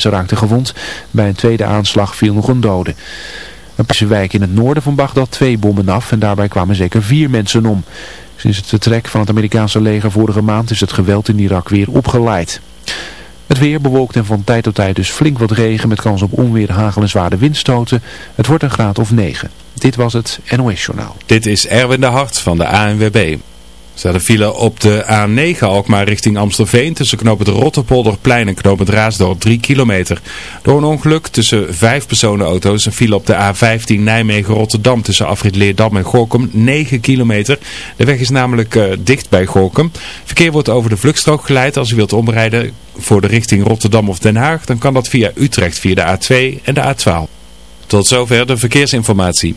mensen raakten gewond. Bij een tweede aanslag viel nog een dode. Een Persische wijk in het noorden van Bagdad twee bommen af en daarbij kwamen zeker vier mensen om. Sinds het vertrek van het Amerikaanse leger vorige maand is het geweld in Irak weer opgeleid. Het weer bewolkt en van tijd tot tijd dus flink wat regen met kans op onweer, hagel en zware windstoten. Het wordt een graad of 9. Dit was het NOS Journaal. Dit is Erwin de Hart van de ANWB. Er staat file op de A9 Alkmaar richting Amstelveen tussen knooppunt Rotterpolderplein en knooppunt Raasdorp 3 kilometer. Door een ongeluk tussen vijf personenauto's een file op de A15 Nijmegen-Rotterdam tussen afrit Leerdam en Gorkum 9 kilometer. De weg is namelijk uh, dicht bij Gorkum. Verkeer wordt over de vluchtstrook geleid. Als u wilt omrijden voor de richting Rotterdam of Den Haag dan kan dat via Utrecht via de A2 en de A12. Tot zover de verkeersinformatie.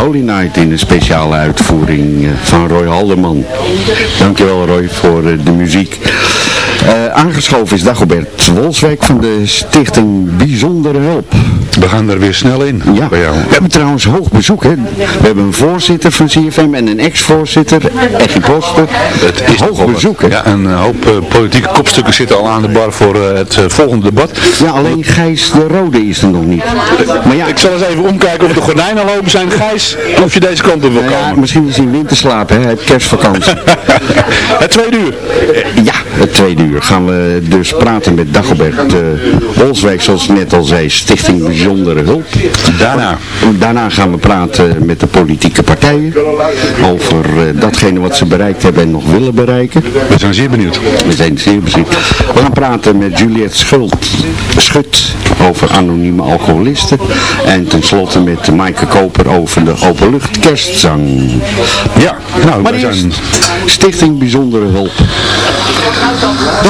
Holy Night in een speciale uitvoering eh, van Roy Halderman. Dankjewel Roy voor eh, de muziek. Uh, aangeschoven is Dagobert Wolswijk van de stichting Bijzondere Hulp. We gaan er weer snel in ja. bij jou. We hebben trouwens hoog bezoek. Hè? We hebben een voorzitter van CFM en een ex-voorzitter, Eggy Poster. Het is hoog bezoek. Hè? Ja, een hoop uh, politieke kopstukken zitten al aan de bar voor uh, het volgende debat. Ja, alleen Gijs de Rode is er nog niet. Maar ja, ik zal eens even omkijken of de gordijnen al open zijn. Gijs, of je deze kant op wil nou komen. Ja, misschien is hij in winterslaap, hè? Hij heeft kerstvakantie. het tweede uur. ja, het tweede uur gaan we dus praten met Dagobert uh, Olswijk, zoals ik net al zei, Stichting Bijzondere Hulp. Daarna? Daarna gaan we praten met de politieke partijen over uh, datgene wat ze bereikt hebben en nog willen bereiken. We zijn zeer benieuwd. We zijn zeer benieuwd. We gaan praten met Juliette Schult, Schut over anonieme alcoholisten. En tenslotte met Maaike Koper over de openlucht kerstzang. Ja, nou, maar we zijn... Stichting Bijzondere Hulp.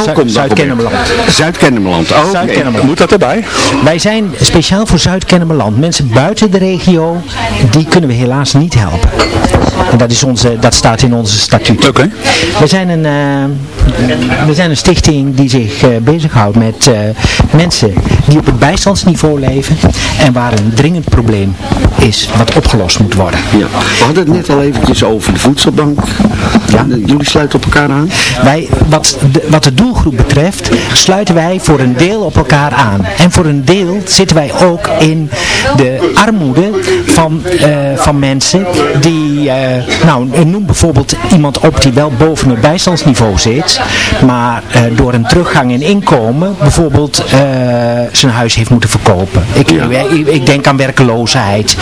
Welkom Zuid-Kennemerland. Zuid-Kennemerland, oh, Zuid Moet dat erbij? Wij zijn speciaal voor Zuid-Kennemerland. Mensen buiten de regio, die kunnen we helaas niet helpen. En dat, is onze, dat staat in onze statuut. Oké. Okay. We, zijn een, uh, we zijn een stichting die zich uh, bezighoudt met uh, mensen die op het bijstandsniveau leven en waar een dringend probleem is wat opgelost moet worden. Ja. We hadden het net al eventjes over de voedselbank. Ja. Jullie sluiten op elkaar aan? Wij, wat, de, wat de doelgroep betreft, sluiten wij voor een deel op elkaar aan. En voor een deel zitten wij ook in de armoede van, van mensen die nou, noem bijvoorbeeld iemand op die wel boven het bijstandsniveau zit, maar uh, door een teruggang in inkomen bijvoorbeeld zijn huis heeft moeten verkopen. Ik, ja. ik, ik, denk aan werkeloosheid.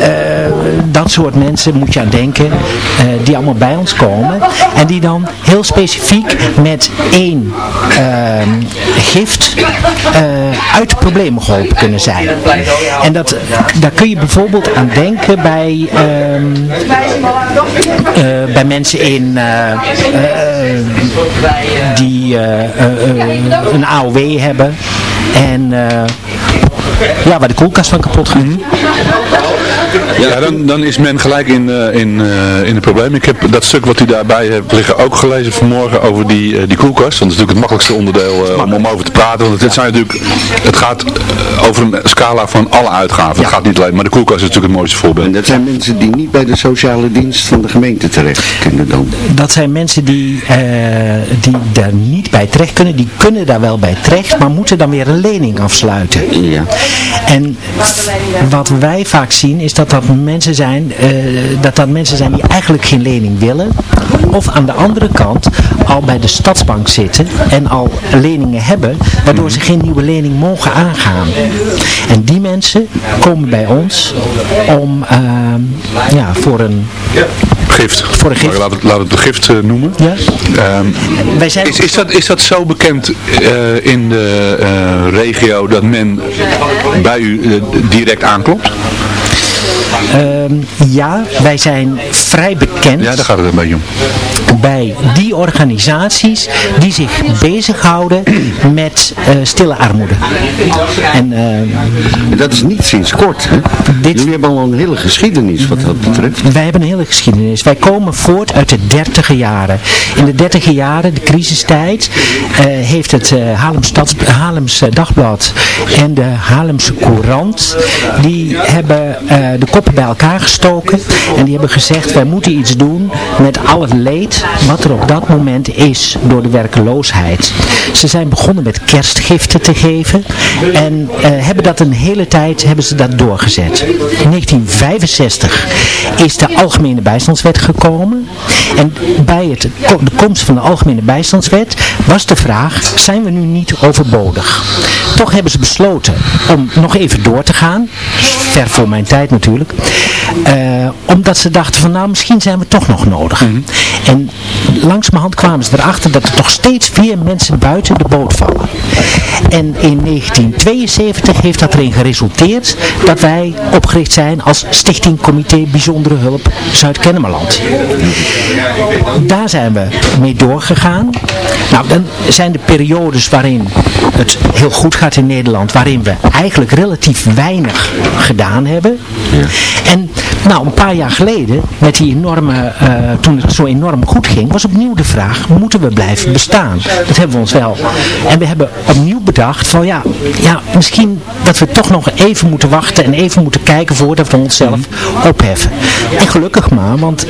Uh, dat soort mensen moet je aan denken, die allemaal bij ons komen en die dan heel specifiek met één ehm, gift uit de problemen geholpen kunnen zijn. En dat, daar kun je bijvoorbeeld aan denken bij uh, bij mensen in uh, uh, die een AOW hebben en ja, waar de koelkast van kapot -hmm. Ja, dan, dan is men gelijk in, uh, in, uh, in de problemen. Ik heb dat stuk wat u daarbij hebt liggen ook gelezen vanmorgen over die, uh, die koelkast. Want dat is natuurlijk het makkelijkste onderdeel om, om over te praten. Want het, zijn natuurlijk, het gaat over een scala van alle uitgaven. Ja. Het gaat niet alleen, maar de koelkast is natuurlijk het mooiste voorbeeld. En dat zijn mensen die niet bij de sociale dienst van de gemeente terecht kunnen dan? Dat zijn mensen die, die daar niet bij terecht kunnen. Die kunnen daar wel bij terecht, maar moeten dan weer een lening afsluiten. Ja. En wat wij vaak zien is dat dat mensen zijn, uh, dat dat mensen zijn die eigenlijk geen lening willen. Of aan de andere kant al bij de stadsbank zitten en al leningen hebben, waardoor ze geen nieuwe lening mogen aangaan. En die mensen komen bij ons om uh, ja, voor een gift. Voor een gift. Laat het, laat het de gift uh, noemen. Ja. Um, Wij zijn is, is, dat, is dat zo bekend uh, in de regio dat men bij u direct aanklopt? Um, ja, wij zijn vrij bekend. Ja, daar gaat het een beetje om. Bij die organisaties die zich bezighouden met uh, stille armoede. En, uh, dat is niet sinds kort, hè? Dit... Jullie hebben al een hele geschiedenis wat dat betreft. Wij hebben een hele geschiedenis. Wij komen voort uit de dertiger jaren. In de dertiger jaren, de crisistijd, uh, heeft het Stads, Haarlems Dagblad en de Haarlemse Courant, die hebben de bij elkaar gestoken en die hebben gezegd wij moeten iets doen met al het leed wat er op dat moment is door de werkeloosheid. Ze zijn begonnen met kerstgiften te geven en uh, hebben dat een hele tijd hebben ze dat doorgezet. In 1965 is de Algemene Bijstandswet gekomen en bij het, de komst van de Algemene Bijstandswet was de vraag, zijn we nu niet overbodig? Toch hebben ze besloten om nog even door te gaan, ver voor mijn tijd natuurlijk, uh, omdat ze dachten van nou misschien zijn we toch nog nodig. Mm -hmm. En langzamerhand kwamen ze erachter dat er toch steeds weer mensen buiten de boot vallen. En in 1972 heeft dat erin geresulteerd dat wij opgericht zijn als Stichting Comité Bijzondere Hulp Zuid-Kennemerland. Daar zijn we mee doorgegaan. Nou, dan zijn de periodes waarin het heel goed gaat in Nederland, waarin we eigenlijk relatief weinig gedaan hebben. En nou, een paar jaar geleden, met die enorme, uh, toen het zo enorm goed ging, was opnieuw de vraag, moeten we blijven bestaan? Dat hebben we ons wel. En we hebben opnieuw bedacht van ja, ja misschien dat we toch nog even moeten wachten en even moeten kijken voordat we onszelf opheffen. En gelukkig maar, want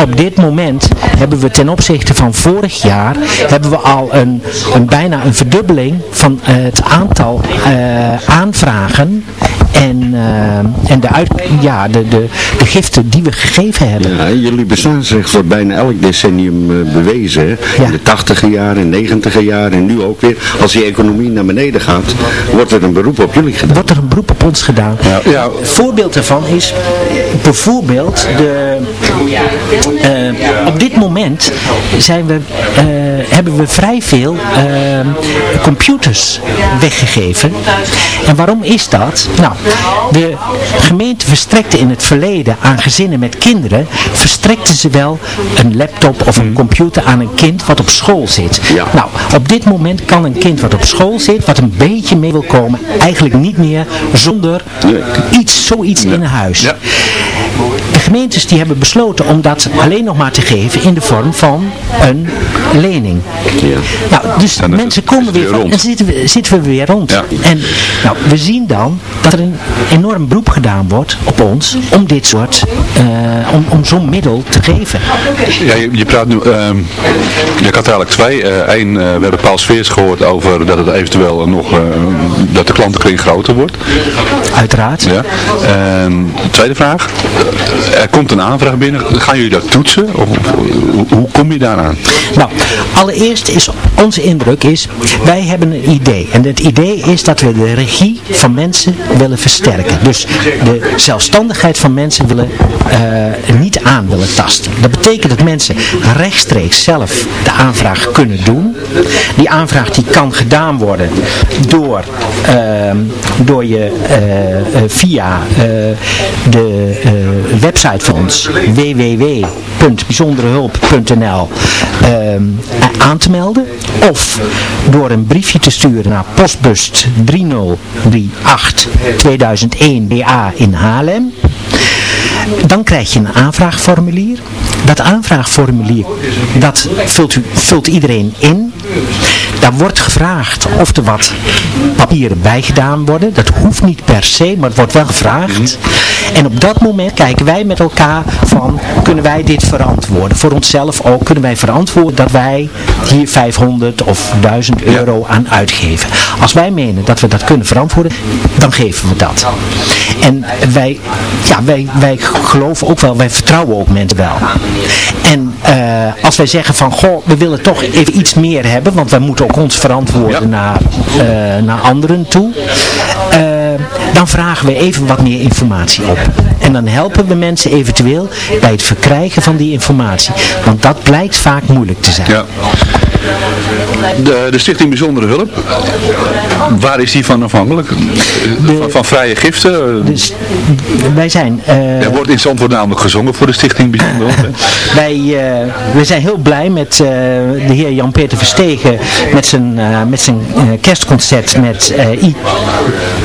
op dit moment hebben we ten opzichte van vorig jaar, hebben we al een, een bijna een verdubbeling van het aantal uh, aanvragen en, uh, en de, uit, ja, de, de, de giften die we gegeven hebben. Ja, jullie bestaansrecht wordt bijna elk decennium uh, bewezen. In de tachtiger jaren, negentiger jaren en nu ook weer. Als die economie naar beneden gaat, wordt er een beroep op jullie gedaan. Wordt er een beroep op ons gedaan. Ja. ja. Voorbeeld daarvan is bijvoorbeeld de, uh, op dit moment zijn we, hebben we vrij veel computers weggegeven. En waarom is dat? Nou, de gemeente verstrekte in het verleden aan gezinnen met kinderen, verstrekte ze wel een laptop of een computer aan een kind wat op school zit. Ja. Nou, op dit moment kan een kind wat op school zit, wat een beetje mee wil komen, eigenlijk niet meer zonder iets, zoiets in huis. Ja. Gemeentes die hebben besloten om dat alleen nog maar te geven in de vorm van een lening. Ja. Nou, dus mensen komen weer van, en zitten we, zitten we weer rond. Ja. En nou, we zien dan dat er een enorm beroep gedaan wordt op ons om dit soort, uh, om, om zo'n middel te geven. Ja, je, je praat nu, uh, je had eigenlijk twee. Eén, uh, we hebben Paul Sveers gehoord over dat het eventueel nog, dat de klantenkring groter wordt. Uiteraard. Ja. tweede vraag, er komt een aanvraag binnen, gaan jullie dat toetsen? Of, hoe, kom je daaraan? Nou, allereerst is onze indruk is, wij hebben een idee. En het idee is dat we de regie van mensen willen versterken. Dus de zelfstandigheid van mensen willen uh, niet aan willen tasten. Dat betekent dat mensen rechtstreeks zelf de aanvraag kunnen doen. Die aanvraag die kan gedaan worden door, uh, door je uh, via de website van ons www.bijzonderehulp.nl aan te melden of door een briefje te sturen naar postbus 3038 2001 DA in Haarlem. Dan krijg je een aanvraagformulier. Dat aanvraagformulier, dat vult, u, vult iedereen in. Daar wordt gevraagd of er wat papieren bijgedaan worden. Dat hoeft niet per se, maar het wordt wel gevraagd. En op dat moment kijken wij met elkaar van, kunnen wij dit verantwoorden? Voor onszelf ook, kunnen wij verantwoorden dat wij hier 500 of 1000 euro aan uitgeven? Als wij menen dat we dat kunnen verantwoorden, dan geven we dat. En wij, ja, wij, wij geloven ook wel, wij vertrouwen ook mensen wel. En uh, als wij zeggen van, goh, we willen toch even iets meer hebben, want wij moeten ook ons verantwoorden ja. naar, uh, naar anderen toe. Uh, dan vragen we even wat meer informatie op. En dan helpen we mensen eventueel bij het verkrijgen van die informatie. Want dat blijkt vaak moeilijk te zijn. Ja. De, de Stichting Bijzondere Hulp, waar is die van afhankelijk? De, van, van, vrije giften? Dus, wij zijn... Uh, er wordt in Zandvoort namelijk gezongen voor de Stichting Bijzondere Hulp. wij, uh, wij zijn heel blij met uh, de heer Jan-Peter Verstegen met zijn, met zijn kerstconcert met I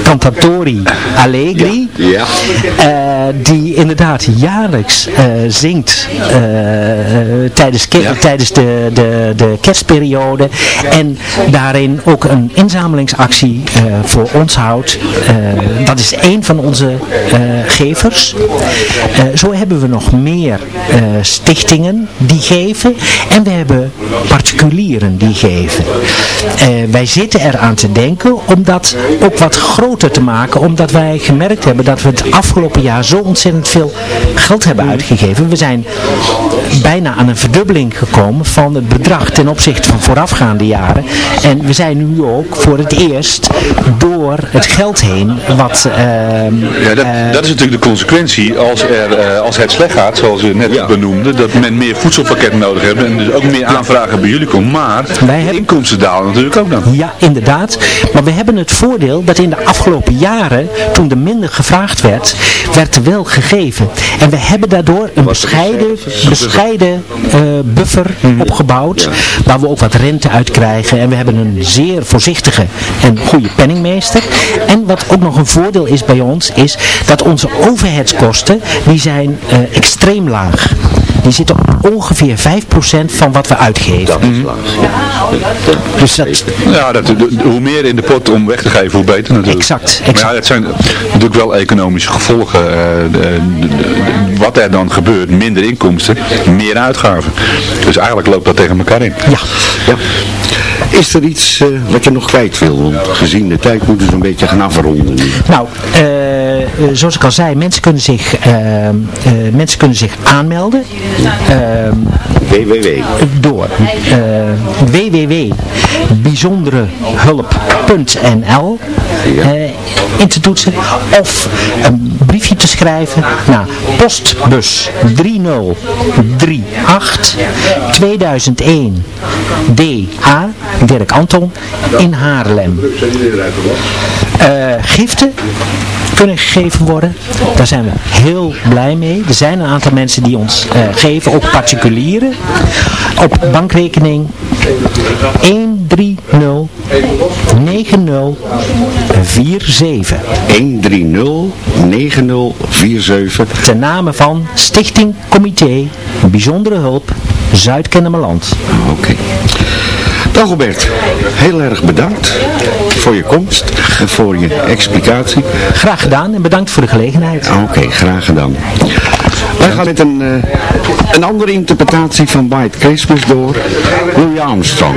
Cantatori Allegri. Ja. ja. die inderdaad jaarlijks zingt tijdens, ja. tijdens de, de, de kerstperiode. En daarin ook een inzamelingsactie voor ons houdt. Dat is één van onze gevers. zo hebben we nog meer stichtingen die geven. En we hebben particulieren die geven. wij zitten eraan te denken om dat ook wat groter te maken. Omdat wij gemerkt hebben dat we het afgelopen jaar zo ontzettend veel geld hebben uitgegeven. We zijn bijna aan een verdubbeling gekomen van het bedrag ten opzichte van voorafgaande jaren. En we zijn nu ook voor het eerst door het geld heen wat... ehm, Ja, dat, eh, dat is natuurlijk de consequentie als, er, eh, als het slecht gaat, zoals u net benoemde, dat men meer voedselpakketten nodig hebben en dus ook meer aanvragen bij jullie komt. Maar Wij hebben- inkomsten dalen natuurlijk ook dan. Ja, inderdaad. Maar we hebben het voordeel dat in de afgelopen jaren, toen er minder gevraagd werd, werd er wel gegeven. En we hebben daardoor een bescheiden, bescheiden eh, buffer opgebouwd, waar we ook wat rente uit krijgen. En we hebben een zeer voorzichtige en goede penningmeester. En wat ook nog een voordeel is bij ons, is dat onze overheidskosten, die zijn eh, extreem laag. Die zitten op ongeveer 5% van wat we uitgeven. Dat is laag. Dus dat, Ja, dat, hoe meer in de pot om weg te geven, hoe beter natuurlijk. Exact, Maar ja, het zijn natuurlijk wel economische gevolgen. eh, de- de- de- wat er dan gebeurt, minder inkomsten, meer uitgaven. Dus eigenlijk loopt dat tegen elkaar in. ja. Ja. Is er iets eh, wat je nog kwijt wil? Want gezien de tijd moeten we een beetje gaan afronden. nu. Nou, eh, eh, zoals ik al zei, mensen kunnen zich, mensen kunnen zich aanmelden www. door www.bijzonderehulp.nl eh, in te toetsen of een briefje te schrijven naar postbus 3038 2001 DA Dirk Anton in Haarlem. Eh, giften kunnen gegeven worden. Daar zijn we heel blij mee. Er zijn een aantal mensen die ons eh, geven, ook particulieren. Op bankrekening 130 9047. 1309047. Ten name van Stichting Comité Bijzondere Hulp Zuid-Kennemerland. Oké. Dagobert, heel erg bedankt voor je komst en voor je explicatie. Graag gedaan en bedankt voor de gelegenheid. Oké, graag gedaan. Wij gaan met een, eh, een andere interpretatie van White Christmas door Louis Armstrong.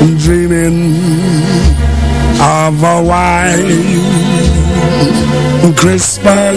I'm dreaming of a white Christmas,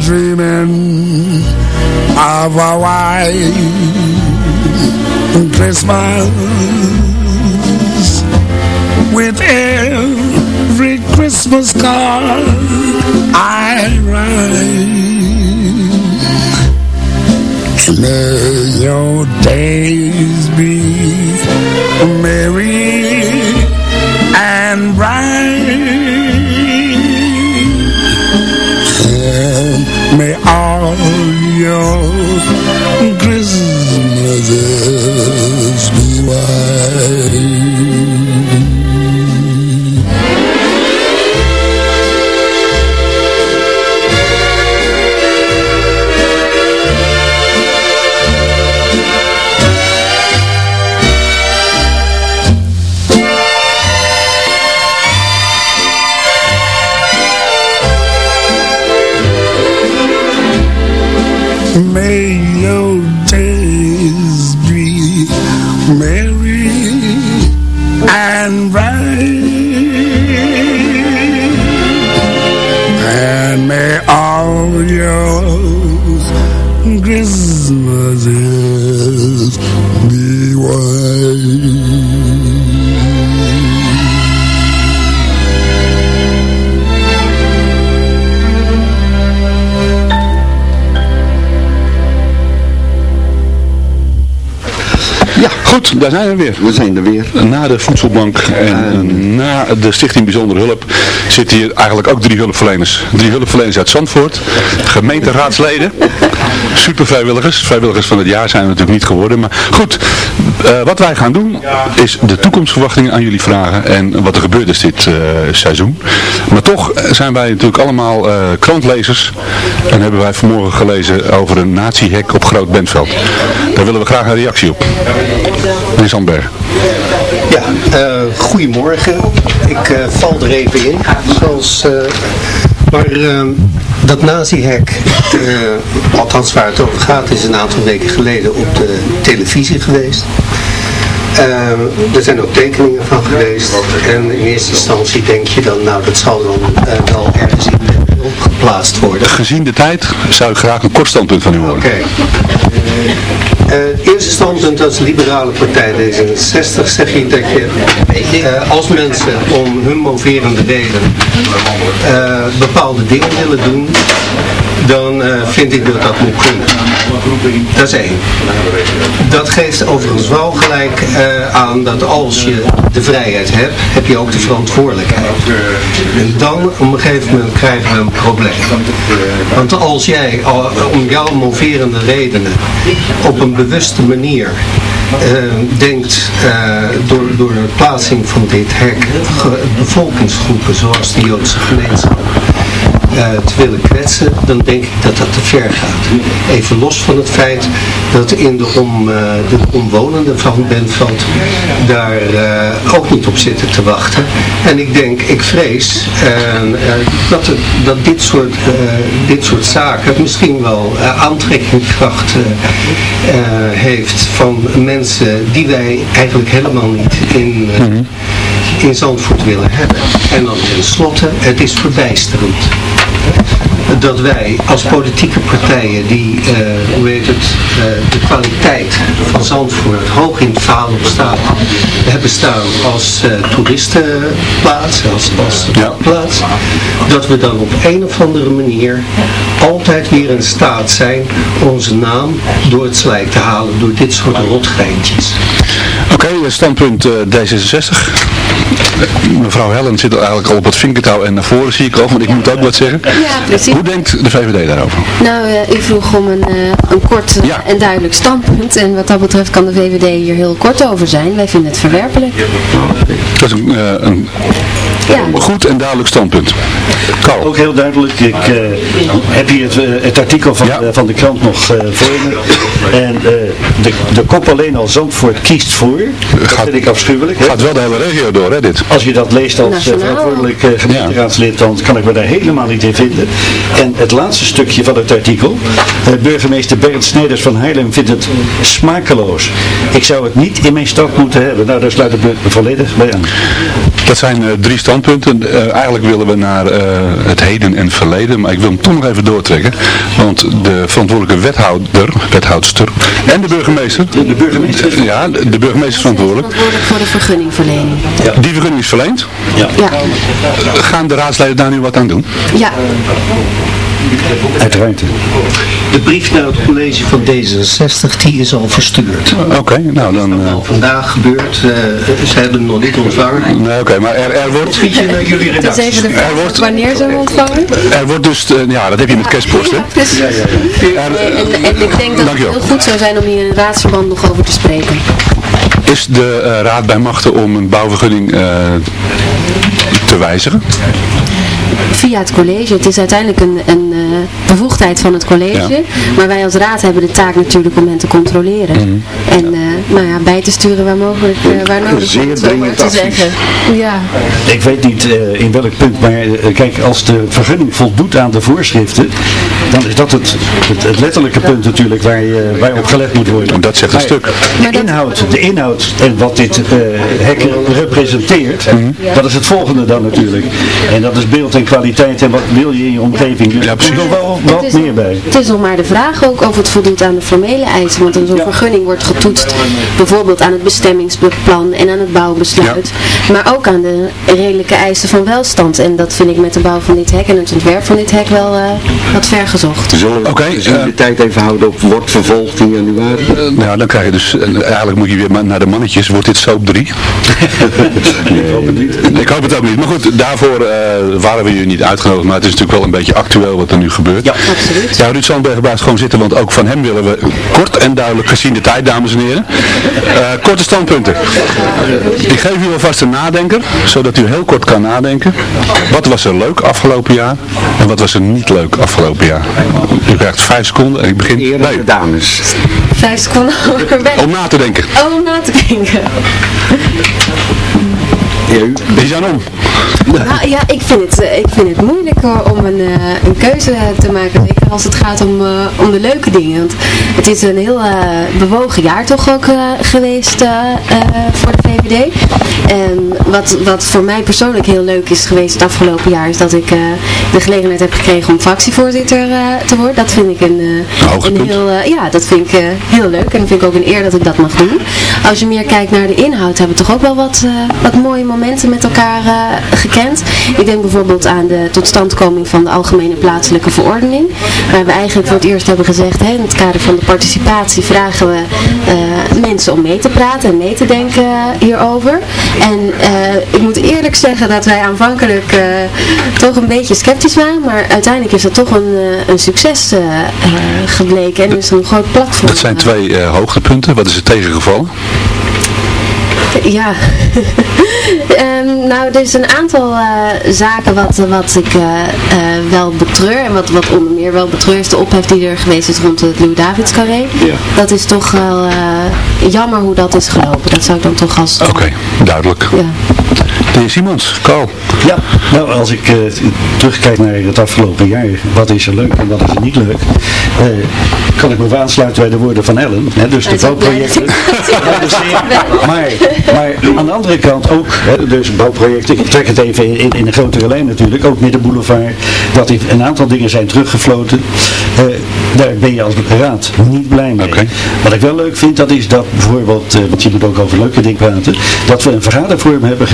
Dreaming of a white Christmas with every Christmas card I write. May your days be merry rules TV. Weer. We zijn er weer. Na de voedselbank en na de Stichting Bijzondere Hulp zitten hier eigenlijk ook drie hulpverleners. Drie hulpverleners uit Zandvoort, gemeenteraadsleden, super vrijwilligers. Vrijwilligers van het jaar zijn we natuurlijk niet geworden. Maar goed, eh, wat wij gaan doen is de toekomstverwachtingen aan jullie vragen en wat er gebeurd is dit eh, seizoen. Maar toch zijn wij natuurlijk allemaal eh, krantlezers en hebben wij vanmorgen gelezen over een nazi-hek op Groot Bentveld. Daar willen we graag een reactie op. Meneer Sandberg. Ja, eh, goedemorgen. Ik eh, val er even in. Zoals, eh, maar eh, dat nazi-hek, althans waar het over gaat, is een aantal weken geleden op de televisie geweest. Eh, er zijn ook tekeningen van geweest. En in eerste instantie denk je dan, nou dat zal dan wel ergens in de beeld geplaatst worden. Gezien de tijd zou ik graag een kort standpunt van u horen. Oké. Eh, Het eerste standpunt als liberale partij D66 zeg je dat je eh, als mensen om hun moverende reden eh, bepaalde dingen willen doen, dan eh, vind ik dat dat moet kunnen. Dat is één. Dat geeft overigens wel gelijk eh, aan dat als je de vrijheid hebt, heb je ook de verantwoordelijkheid. En dan op een gegeven moment krijgen we een probleem. Want als jij al, om jouw moverende redenen op een bewuste manier eh, denkt eh, door, door de plaatsing van dit hek bevolkingsgroepen zoals de Joodse gemeenschap eh, te willen kwetsen, dan denk ik dat dat te ver gaat. Even los van het feit dat in de, om, eh, de omwonenden van Bentveld daar eh, ook niet op zitten te wachten. En ik denk, ik vrees dat, het, dat dit, soort, dit soort zaken misschien wel aantrekkingskracht heeft van mensen die wij eigenlijk helemaal niet in... eh, in Zandvoort willen hebben. En dan tenslotte, het is verbijsterend dat wij als politieke partijen die, eh, hoe heet het, eh, de kwaliteit van Zandvoort hoog in het vaandel staat, hebben staan als eh, toeristenplaats, als, als plaats, dat we dan op een of andere manier altijd weer in staat zijn onze naam door het slijk te halen door dit soort rotgeintjes. Oké, standpunt eh, D66. Mevrouw Helen zit eigenlijk al op het vinkertouw en naar voren zie ik al, want ik moet ook wat zeggen. Ja, precies. Hoe denkt de VVD daarover? Nou, eh, u vroeg om een, eh, een kort eh, en duidelijk standpunt. En wat dat betreft kan de VVD hier heel kort over zijn. Wij vinden het verwerpelijk. Dat is een, een goed en duidelijk standpunt. Carl. Ook heel duidelijk. Ik eh, heb hier het, eh, het artikel van, eh, van de krant nog eh, voor me. En eh, de, de kop alleen al Zandvoort kiest voor. Dat vind ik afschuwelijk. Gaat wel de hele regio door, hè, dit? Als je dat leest als verantwoordelijk eh, gemeenteraadslid, dan kan ik me daar helemaal niet in vinden. En het laatste stukje van het artikel. burgemeester Bernd Snijders van Haarlem vindt het smakeloos. Ik zou het niet in mijn stad moeten hebben. Nou, daar sluit ik me volledig bij aan. Dat zijn eh, drie standpunten. Eh, eigenlijk willen we naar eh, het heden en het verleden, maar ik wil hem toch nog even doortrekken. Want de verantwoordelijke wethouder, wethoudster en de burgemeester. De burgemeester? Ja, de de burgemeester is verantwoordelijk. Verantwoordelijk voor de vergunningverlening. Die vergunning is verleend. Ja. Ja. Gaan de raadsleden daar nu wat aan doen? Ja. Uiteraard. De brief naar het college van D66 die is al verstuurd. Oké, nou dan... eh, Vandaag gebeurt, eh, ze hebben hem nog niet ontvangen. nee, oké, maar er, er wordt... Schiet je naar jullie is redactie. even de Er wordt- wanneer ze hem ontvangen. Er wordt dus, eh, ja, dat heb je met kerstpost, hè? Precies. Er- En, en ik denk dat het heel goed zou zijn om hier in een raadsverband nog over te spreken. Is de eh, raad bij machten om een bouwvergunning eh, te wijzigen? Via het college. Het is uiteindelijk een, een eh, bevoegdheid van het college. Ja. Maar wij als raad hebben de taak natuurlijk om hen te controleren. Mhm. En eh, nou ja, bij te sturen waar mogelijk, eh, waar nodig Zeer dringend te zeggen. Ja. Ik weet niet eh, in welk punt, maar kijk, als de vergunning voldoet aan de voorschriften, dan is dat het, het, het letterlijke punt natuurlijk waar, je, waar op gelet moet worden. Dat zegt een Maar stuk. De inhoud, de inhoud en wat dit eh hek representeert, dat is het volgende dan natuurlijk. En dat is beeld en en kwaliteit en wat wil je in je omgeving. Dus er komt nog wel wat meer bij. Het is nog maar de vraag ook of het voldoet aan de formele eisen. Want zo'n vergunning wordt getoetst bijvoorbeeld aan het bestemmingsplan en aan het bouwbesluit. Maar ook aan de redelijke eisen van welstand. En dat vind ik met de bouw van dit hek en het ontwerp van dit hek wel uh, wat ver gezocht. Zullen we okay, uh, de tijd even houden op wordt vervolgd in januari? Uh, nou, dan krijg je dus, eigenlijk moet je weer naar de mannetjes. Wordt dit soap 3? nee, ik hoop het niet. Ik hoop het ook niet. Maar goed, daarvoor waren we hier niet uitgenodigd. Maar het is natuurlijk wel een beetje actueel wat er nu gebeurt. Ja, absoluut. Ja, Ruud Zandberg blijft gewoon zitten. Want ook van hem willen we kort en duidelijk gezien de tijd, dames en heren. korte standpunten. Ik geef u alvast een nadenker, zodat u heel kort kan nadenken. Wat was er leuk afgelopen jaar en wat was er niet leuk afgelopen jaar? U krijgt vijf seconden en ik begin de dames. Vijf seconden Om na te denken. Oh, om na te denken. Om. Nou ja, ik vind het, ik vind het moeilijk om een, een keuze te maken. Zeker als het gaat om, om de leuke dingen. Want het is een heel bewogen jaar toch ook geweest voor de VVD. En wat, wat voor mij persoonlijk heel leuk is geweest het afgelopen jaar is dat ik de gelegenheid heb gekregen om fractievoorzitter te worden. Dat vind ik een, een heel, ja, dat vind ik heel leuk. En dat vind ik ook een eer dat ik dat mag doen. Als je meer kijkt naar de inhoud hebben we toch ook wel wat, wat mooie momenten met elkaar gekend. Ik denk bijvoorbeeld aan de totstandkoming van de Algemene Plaatselijke Verordening. Waar we eigenlijk voor het eerst hebben gezegd, hè, in het kader van de participatie vragen we uh, mensen om mee te praten en mee te denken hierover. En uh, ik moet eerlijk zeggen dat wij aanvankelijk toch een beetje sceptisch waren. Maar uiteindelijk is dat toch een, een succes gebleken en is er een groot platform. Dat zijn twee hoogtepunten. Wat is er tegengevallen? Ja, um, nou er is een aantal uh, zaken wat, wat ik uh, uh, wel betreur en wat, wat onder meer wel betreur is de ophef die er geweest is rond het Louis Davids carré. Ja. Dat is toch wel jammer hoe dat is gelopen. Dat zou ik dan toch als... Oké, okay, duidelijk. Ja. De heer Simons, Carl. Ja, nou als ik uh, terugkijk naar het afgelopen jaar, wat is er leuk en wat is er niet leuk, uh, kan ik me aansluiten bij de woorden van Ellen. Hè, dus de bouwprojecten. maar, maar aan de andere kant ook, hè, dus bouwprojecten, ik trek het even in, in een grotere lijn natuurlijk, ook Middenboulevard, dat een aantal dingen zijn teruggefloten. Uh, daar ben je als raad niet blij mee. Okay. Wat ik wel leuk vind, dat is dat bijvoorbeeld, want je moet ook over leuke dingen praten, dat we een vergadervorm hebben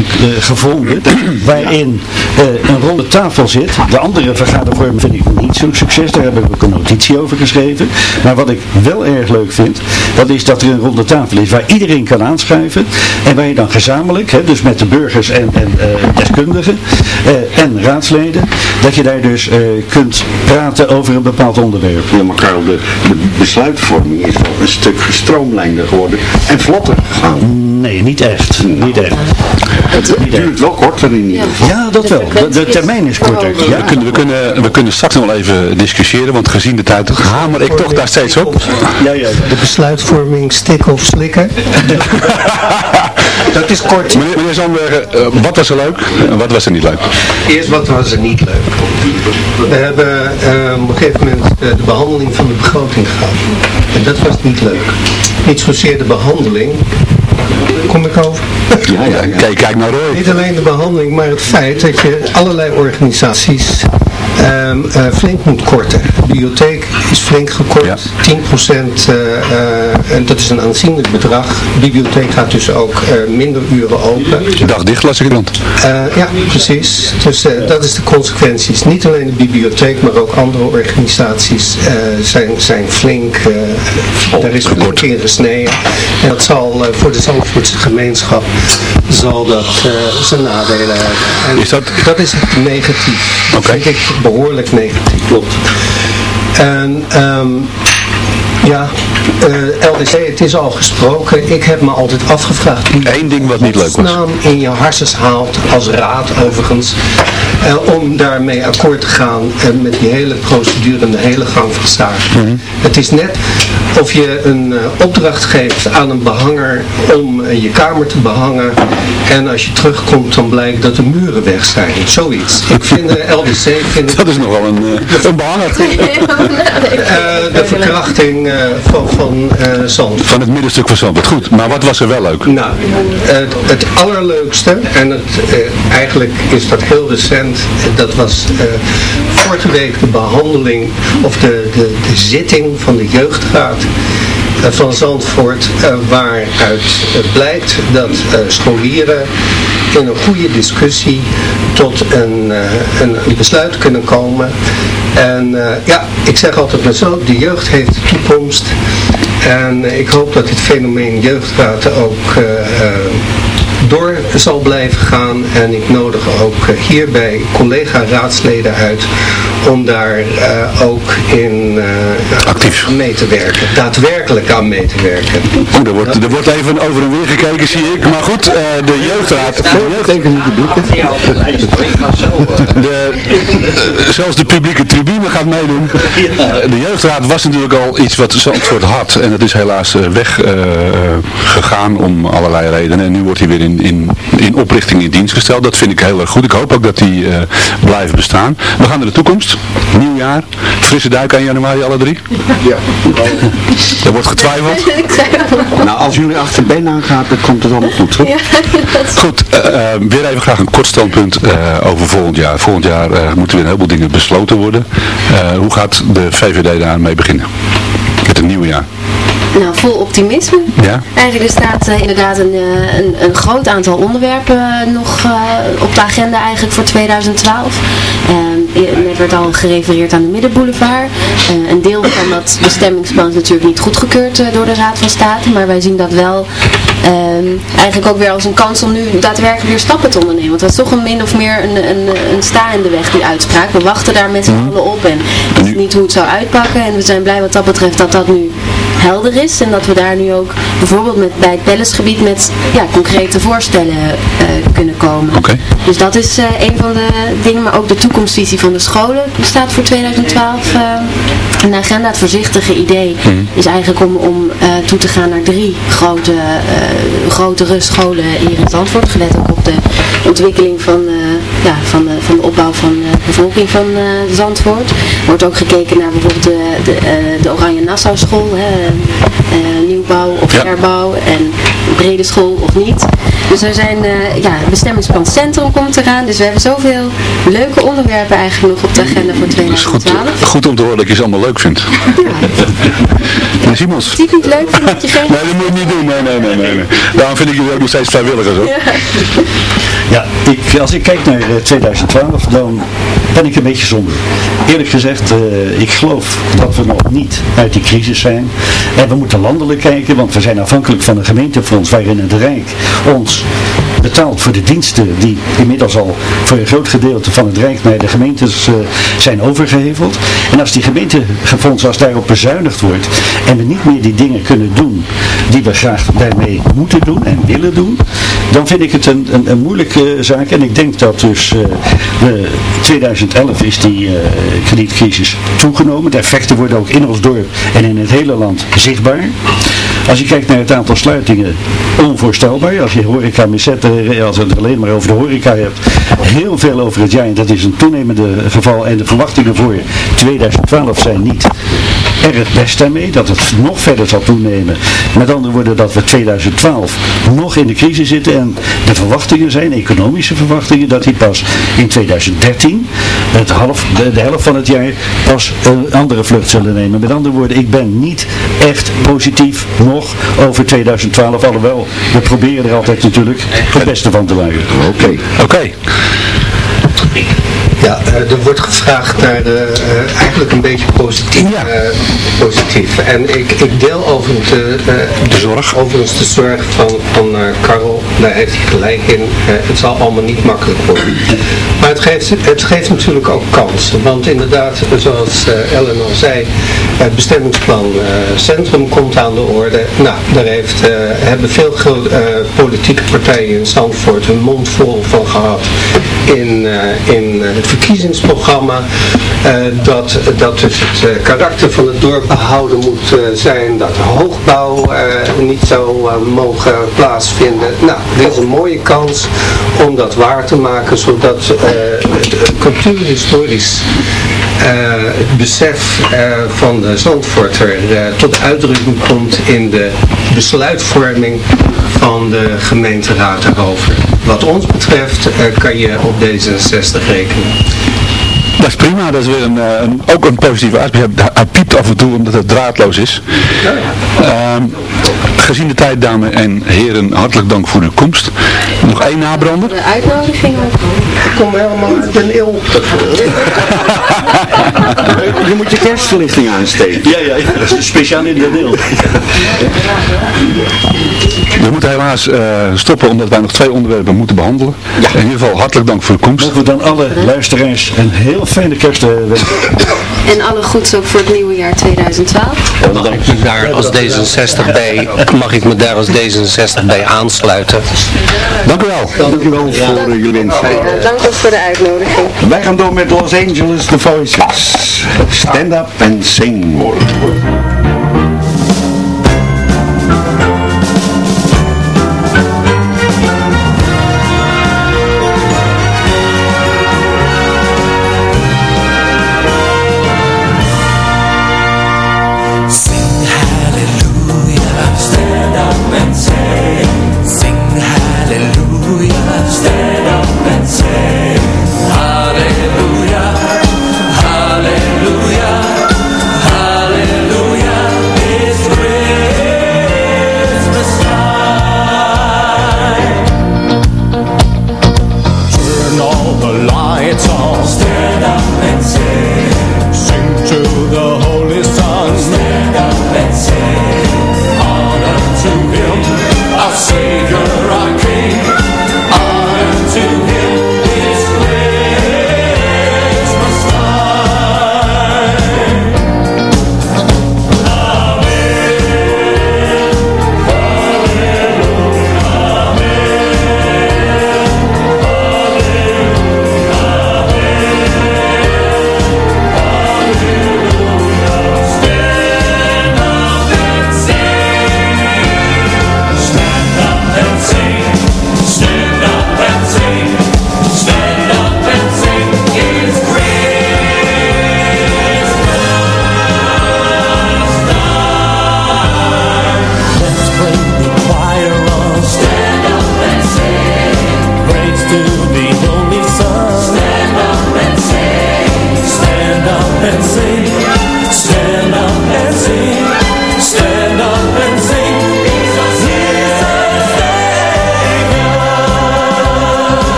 gevonden waarin uh, een ronde tafel zit. De andere vergadervormen vind ik niet zo'n succes. Daar heb ik ook een notitie over geschreven. Maar wat ik wel erg leuk vind, dat is dat er een ronde tafel is waar iedereen kan aanschuiven. En waar je dan gezamenlijk, hè, dus met de burgers en, en uh, deskundigen uh, en raadsleden, dat je daar dus kunt praten over een bepaald onderwerp. Ja, maar Karel, de, de besluitvorming is wel een stuk gestroomlijnder geworden en vlotter gegaan. Nee, niet echt. Niet echt. Het duurt wel korter in ieder geval. Ja, dat wel. De, de termijn is korter. Ja. We, kunnen, we, kunnen, we kunnen straks nog wel even discussiëren, want gezien de tijd hamer ik toch daar steeds op. Ja, ja, De besluitvorming stikken of slikken. dat is kort. Meneer, meneer Zandbergen, uh, wat was er leuk en wat was er niet leuk? Eerst wat was er niet leuk. We hebben uh, op een gegeven moment uh, de behandeling van de begroting gehad. En dat was niet leuk. Niet zozeer de behandeling, kom ik over? Ja, ja, kijk, kijk naar Roy. Niet alleen de behandeling, maar het feit dat je allerlei organisaties um, uh, flink moet korten. De bibliotheek is flink gekort, ja. 10% uh, uh, en dat is een aanzienlijk bedrag. De bibliotheek gaat dus ook minder uren open. De dag dicht las ik rond. ja, precies. Dus dat is de consequenties. Niet alleen de bibliotheek, maar ook andere organisaties zijn, zijn flink, daar is flink in gesneden. En dat zal voor de Zandvoortse gemeenschap zal dat zijn nadelen hebben. En is dat... dat is negatief. Oké. Okay. Behoorlijk negatief, klopt. En um, ja, uh, LDC, het is al gesproken. Ik heb me altijd afgevraagd. Eén ding wat niet leuk was. naam in je harses haalt, als raad overigens. Uh, om daarmee akkoord te gaan uh, met die hele procedure en de hele gang van zaken. Mm -hmm. Het is net of je een eh, opdracht geeft aan een behanger om eh, je kamer te behangen en als je terugkomt dan blijkt dat de muren weg zijn. Zoiets. Ik vind de LDC... Vind dat is nogal een, uh, een behanger. de verkrachting van, van Zand. Van het middenstuk van Zand. Goed, maar wat was er wel leuk? Nou, het, het allerleukste, en het, eigenlijk is dat heel recent, dat was vorige week de behandeling of de, de, de zitting van de jeugdraad eh, van Zandvoort, uh, waaruit blijkt dat uh, scholieren in een goede discussie tot een, een, besluit kunnen komen. En ja, ik zeg altijd maar zo, de jeugd heeft de toekomst. En ik hoop dat dit fenomeen jeugdraad ook door zal blijven gaan. En ik nodig ook hierbij collega-raadsleden uit om daar uh, ook in uh, actief mee te werken. Daadwerkelijk aan mee te werken. Goed, er wordt, er wordt even over en weer gekeken, zie ik. Maar goed, uh, de jeugdraad... De zelfs de publieke tribune gaat meedoen. De jeugdraad was natuurlijk al iets wat soort had. En dat is helaas weggegaan om allerlei redenen. En nu wordt hij weer in, in, in oprichting in dienst gesteld. Dat vind ik heel erg goed. Ik hoop ook dat die blijven bestaan. We gaan naar de toekomst. Nieuwjaar, frisse duik aan januari alle drie? Ja. Er wordt getwijfeld. nou, als jullie achter Ben aangaat, dan komt het allemaal goed. Ja, goed, uh, weer even graag een kort standpunt uh, over volgend jaar. Volgend jaar uh, moeten weer een heleboel dingen besloten worden. hoe gaat de VVD daarmee beginnen? Met een nieuw jaar. Nou, vol optimisme. Ja? Eigenlijk er staat uh, inderdaad een, een, een, groot aantal onderwerpen uh, nog uh, op de agenda eigenlijk voor 2012. net werd al gerefereerd aan de Middenboulevard. een deel van dat bestemmingsplan is natuurlijk niet goedgekeurd door de Raad van State. Maar wij zien dat wel ehm, eigenlijk ook weer als een kans om nu daadwerkelijk weer stappen te ondernemen. Want dat is toch een min of meer een, een, een sta in de weg, die uitspraak. We wachten daar met z'n mhm. allen op en weten niet hoe het zou uitpakken. En we zijn blij wat dat betreft dat dat nu helder is. En dat we daar nu ook bijvoorbeeld met, bij het Bellisgebied met ja, concrete voorstellen uh, kunnen komen. Okay. Dus dat is uh, een van de dingen. Maar ook de toekomstvisie van de scholen bestaat voor 2012 uh, een agenda. Het voorzichtige idee mm. is eigenlijk om, om toe te gaan naar drie grote, grotere scholen hier in Zandvoort. Gelet ook op de ontwikkeling van, ja, van, de, van de opbouw van de bevolking van Zandvoort. Er wordt ook gekeken naar bijvoorbeeld de, de, de Oranje Nassau school. Hè, nieuwbouw of ja. herbouw en brede school of niet. Dus er zijn, ja, bestemmingsplan Centrum komt eraan. Dus we hebben zoveel leuke onderwerpen eigenlijk nog op de agenda voor 2012. Goed, goed, om te horen dat je ze allemaal leuk vindt. Ja. Simons. Het niet leuk vind dat je geen... Nee, dat moet je niet doen. Nee, nee, nee. nee. Daarom vind ik je ook nog steeds vrijwilligers. Ja, ja ik, als ik kijk naar 2012, eh, dan ben ik een beetje somber. Eerlijk gezegd, uh, ik geloof dat we nog niet uit die crisis zijn. En we moeten landelijk kijken, want we zijn afhankelijk van een gemeentefonds waarin het Rijk ons betaalt voor de diensten die inmiddels al voor een groot gedeelte van het Rijk naar de gemeentes uh, zijn overgeheveld. En als die gemeentefonds, als daarop bezuinigd wordt en we niet meer die dingen kunnen doen die we graag daarmee moeten doen en willen doen, dan vind ik het een, een, een moeilijke zaak. En ik denk dat dus uh, 2011 is die uh, kredietcrisis toegenomen. De effecten worden ook in ons dorp en in het hele land zichtbaar. Als je kijkt naar het aantal sluitingen, onvoorstelbaar. Als je horeca zetten, als het alleen maar over de horeca hebt, heel veel over het jaar. En dat is een toenemende geval. En de verwachtingen voor 2012 zijn niet erg best daarmee, dat het nog verder zal toenemen. Met andere woorden dat we 2012 nog in de crisis zitten en de verwachtingen zijn, economische verwachtingen, dat die pas in 2013, het half, de, de helft van het jaar, pas een andere vlucht zullen nemen. Met andere woorden, ik ben niet echt positief nog over 2012, alhoewel we proberen er altijd natuurlijk het beste van te maken. Oké. Oké. Ja, uh, er wordt gevraagd naar de, uh, eigenlijk een beetje positief. Ja. Positief. En ik, ik deel overigens de, de zorg. Overigens de zorg van, van Karel. Daar heeft hij gelijk in. het zal allemaal niet makkelijk worden. Maar het geeft, het geeft natuurlijk ook kansen. Want inderdaad, zoals Ellen al zei, het bestemmingsplan Centrum komt aan de orde. Nou, daar heeft, hebben veel politieke partijen in Zandvoort hun mond vol van gehad in, in het verkiezingsprogramma eh, dat, dat dus het eh, karakter van het dorp behouden moet zijn, dat hoogbouw niet zou mogen plaatsvinden. Nou, dit is een mooie kans om dat waar te maken, zodat het cultuurhistorisch het besef van de Zandvoorter tot uitdrukking komt in de besluitvorming van de gemeenteraad erover. Wat ons betreft uh, kan je op D66 rekenen. Dat is prima, dat is weer een, eh, een ook een positieve aspect. Hij piept af en toe omdat het draadloos is. Uh, gezien de tijd, dames en heren, hartelijk dank voor uw komst. Nog één nabrander. De uitnodiging ook. Ik kom helemaal uit Den Il. Je moet je kerstverlichting aansteken. Ja, ja, ja. speciaal in Den Il. We moeten helaas uh, stoppen omdat wij nog twee onderwerpen moeten behandelen. Ja. In ieder geval hartelijk dank voor de komst. Mogen we dan alle luisteraars een heel fijne kerst wensen. En alle goeds ook voor het nieuwe jaar 2012. Mag ik me daar als D66 bij, mag ik me daar als D66 bij aansluiten? Dank u wel. Dank u wel voor uh, jullie inzet. dank ook voor de uitnodiging. Wij gaan door met Los Angeles The Voices. Stand up and sing.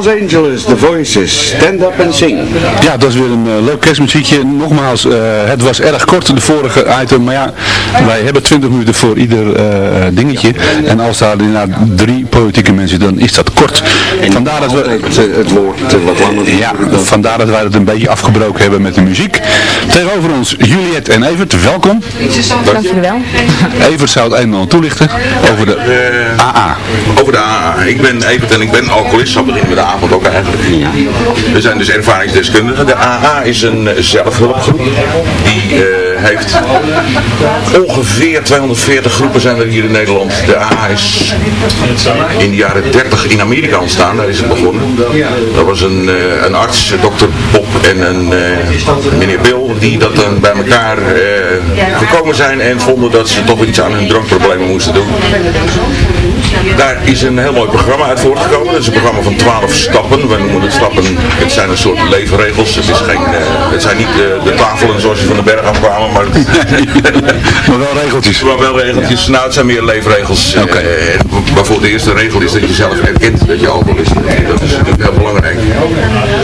Los Angeles, The Voices, Stand Up and Sing. Ja, dat is weer een uh, leuk kerstmuziekje. Nogmaals, uh, het was erg kort de vorige item, maar ja, wij hebben 20 minuten voor ieder uh, dingetje. En als daar inderdaad drie politieke mensen, dan is dat kort. En vandaar dat we het, het woord wat langer Ja, vandaar dat wij het een beetje afgebroken hebben met de muziek. Tegenover ons Juliet en Evert, welkom. Dank wel. Evert zou het een en ander toelichten over de AA. Over de AA. Ik ben Evert en ik ben alcoholist, zal beginnen met de avond ook eigenlijk. We zijn dus ervaringsdeskundigen. De AA is een eh, zelfhulpgroep. Die eh, heeft ongeveer 240 groepen zijn er hier in Nederland. De AA is in de jaren 30 in Amerika ontstaan. Daar is het begonnen. Dat was een, eh, een arts, dokter Bob en een eh, meneer Bill die dat dan bij elkaar eh, gekomen zijn en vonden dat ze toch iets aan hun drankproblemen moesten doen. Daar is een heel mooi programma uit voortgekomen. Dat is een programma van 12 stappen. We noemen het stappen, het zijn een soort leefregels. Het, is geen, eh, het zijn niet de, de tafelen zoals je van de berg afkwamen, maar, maar wel regeltjes. Maar wel regeltjes. Nou, het zijn meer leefregels. eh, en waarvoor de eerste regel is dat je zelf erkent dat je alcoholist bent. Dat is natuurlijk heel belangrijk.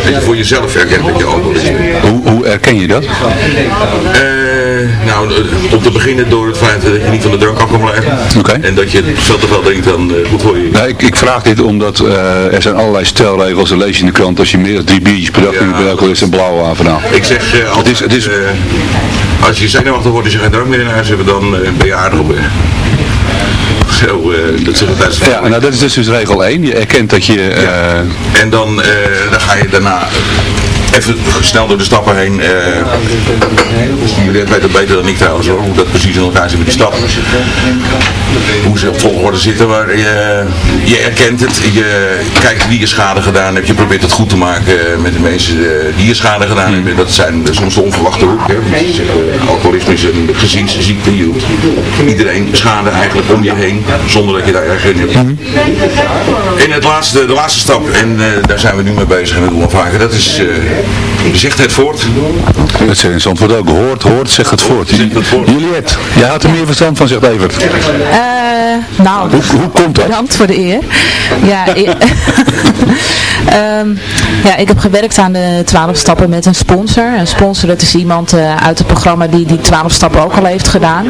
Dat je voor jezelf erkent dat je alcoholist bent. Hoe, hoe erken je dat? Nou, eh, om te beginnen door het feit dat je niet van de drank af kan blijven. En dat je veel te veel drinkt dan eh, goed voor je. Nou, ik, ik vraag dit omdat eh, er zijn allerlei stelregels. Dat lees je in de krant. Als je meer dan drie biertjes per dag drinkt, alcoholist een blauwe aan vanaf. Ik zeg eh, altijd, is, het is... als je zenuwachtig wordt en je geen drank meer in huis hebt, dan ben je aardig op weg. Zo, dat zeggen tijdens Ja, nou dat is dus, dus regel 1. Je erkent dat je... En dan, dan ga je daarna even snel door de stappen heen. eh jullie weten beter dan ik trouwens hoor, hoe dat precies in elkaar zit met die stappen. Hoe ze op volgorde zitten, maar je, je erkent het, je kijkt wie je schade gedaan hebt, je probeert het goed te maken met de mensen eh, die je schade gedaan hebben. Dat zijn soms de onverwachte hoek. Alcoholisme is een gezinsziekte, je iedereen schade eigenlijk om je heen, zonder dat je daar erg in hebt. En het laatste, de laatste stap, en eh, daar zijn we nu mee bezig en dat doen we vaker, dat is, uh, Okay. Zegt het voort. Dat zegt in Zandvoort ook. Hoort, hoort, zeg het voort. Juliette, jij had er meer verstand van, zegt Evert. Eh, nou, Hoe, hoe komt dat? bedankt voor de eer. Ja, Ehm, ja, ik heb gewerkt aan de 12 stappen met een sponsor. Een sponsor dat is iemand eh, uit het programma die die 12 stappen ook al heeft gedaan.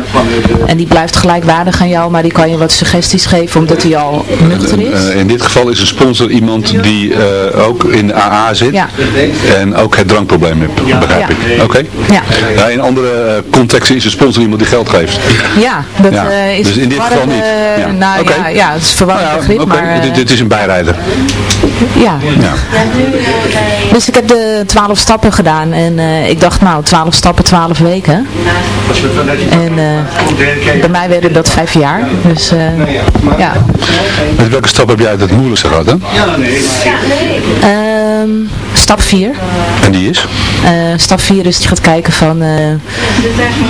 En die blijft gelijkwaardig aan jou, maar die kan je wat suggesties geven omdat hij al nuchter is. Eh, in dit geval is een sponsor iemand die eh, ook in de AA zit Ja. en ook het drankprobleem heeft, begrijp Ja. ik. Oké. Ja. in andere eh, contexten is een sponsor iemand die geld geeft. Ja, dat Ja, eh, is dus in dit geval niet. eh, Ja. Nou Oké. ja, ja, het is verwarrend begrip, Oké, maar... eh, dit, dit is een bijrijder. ja. Ja. Dus ik heb de 12 stappen gedaan en eh, ik dacht nou 12 stappen, 12 weken. En eh, bij mij werden dat vijf jaar. Dus eh, ja. Met welke stap heb jij het het moeilijkste gehad, hè? Ehm, stap 4. En die is? Eh, stap 4 is dat je gaat kijken van eh,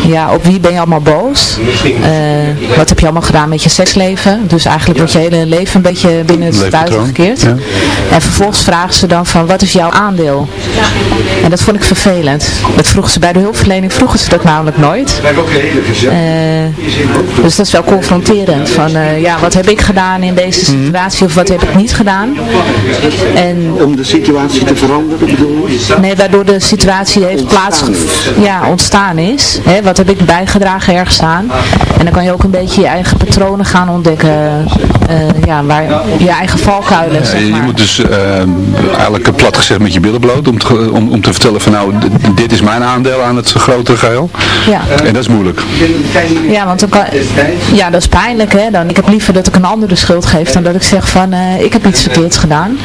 ja, op wie ben je allemaal boos? Eh, wat heb je allemaal gedaan met je seksleven? Dus eigenlijk wordt je hele leven een beetje binnen het thuis gekeerd. ja. En vervolgens vragen ze dan van wat is jouw aandeel? En dat vond ik vervelend. Dat vroegen ze bij de hulpverlening, vroegen ze dat namelijk nooit. Eh, dus dat is wel confronterend. Van eh, ja, wat heb ik gedaan in deze situatie of wat heb ik niet gedaan? En Om de situatie te veranderen? Nee, waardoor de situatie heeft plaats ja, ontstaan is. Hè, wat heb ik bijgedragen ergens aan? En dan kan je ook een beetje je eigen patronen gaan ontdekken. eh, ja, waar, je eigen valkuilen, zeg je maar. moet dus eh, eigenlijk plat gezegd met je billen bloot om te, om, om te vertellen van nou, dit is mijn aandeel aan het grotere geheel. Ja. En dat is moeilijk. Ja, want dan kan, ja, dat is pijnlijk. Hè? Dan, ik heb liever dat ik een ander de schuld geef dan dat ik zeg van eh, ik heb iets verkeerds gedaan.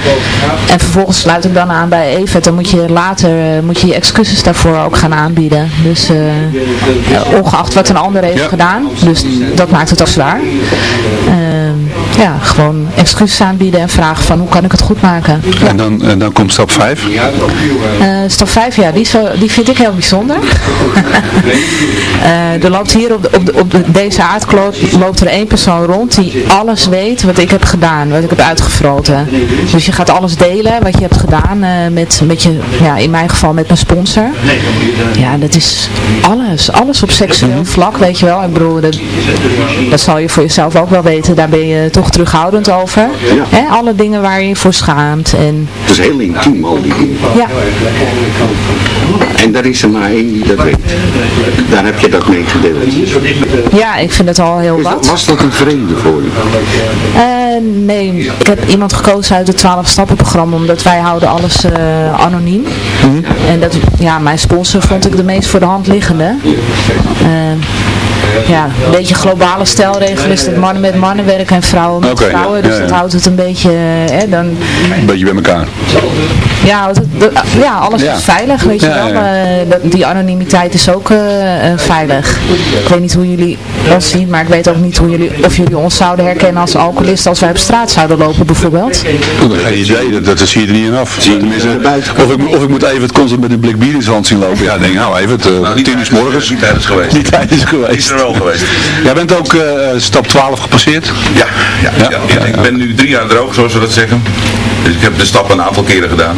En vervolgens sluit ik dan aan bij Evert. Dan moet je later eh, moet je, je excuses daarvoor ook gaan aanbieden. Dus eh, eh, ongeacht wat een ander heeft gedaan. Dus dat maakt het ook zwaar. Ja, gewoon excuses aanbieden en vragen van hoe kan ik het goed maken. En, dan, en dan komt stap 5. Eh, stap 5, ja, die, die vind ik heel bijzonder. Eh, er loopt hier op, de, op, de, op de- deze aardkloot loopt er één persoon rond die alles weet wat ik heb gedaan, wat ik heb uitgefroten. Dus je gaat alles delen wat je hebt gedaan eh, met, met je, ja, in mijn geval met mijn sponsor. Ja, dat is alles, alles op seksueel vlak, weet je wel. Ik bedoel, dat, dat zal je voor jezelf ook wel weten, daar ben je toch terughoudend over. Hè, alle dingen waar je voor schaamt en Het is heel intiem al die dingen. ja. En daar is er maar één die dat weet. Daar heb je dat mee gedeeld. Ja, ik vind het al heel wat. Was dat een vreemde voor je? Eh, nee, ik heb iemand gekozen uit het 12 stappen programma omdat wij houden alles eh, anoniem. En dat, ja, mijn sponsor vond ik de meest voor de hand liggende. Eh, ja, een beetje globale stelregel is dat mannen met mannen werken en vrouwen met vrouwen. Dus Ja, ja. dat houdt het een beetje, eh, hè, dan, Een beetje bij elkaar. ja, ja, alles Ja. is veilig, weet je wel. ja. Eh, dat- die anonimiteit is ook eh, veilig. Ik weet niet hoe jullie ons zien, maar ik weet ook niet hoe jullie, of jullie ons zouden herkennen als alcoholist als wij op straat zouden lopen bijvoorbeeld. Geen idee, dat, dat zie je er niet in af. Of, ik, of ik moet even het constant met een blik bier in zijn hand zien lopen. Ja, ik denk nou even, het, uh, tien uur morgens. Die tijd is geweest. Die tijd is geweest. Geweest. Jij bent ook eh, stap 12 gepasseerd? Ja, ja, ja, ik ben nu drie jaar droog, zoals we dat zeggen. Dus ik heb de stap een aantal keren gedaan.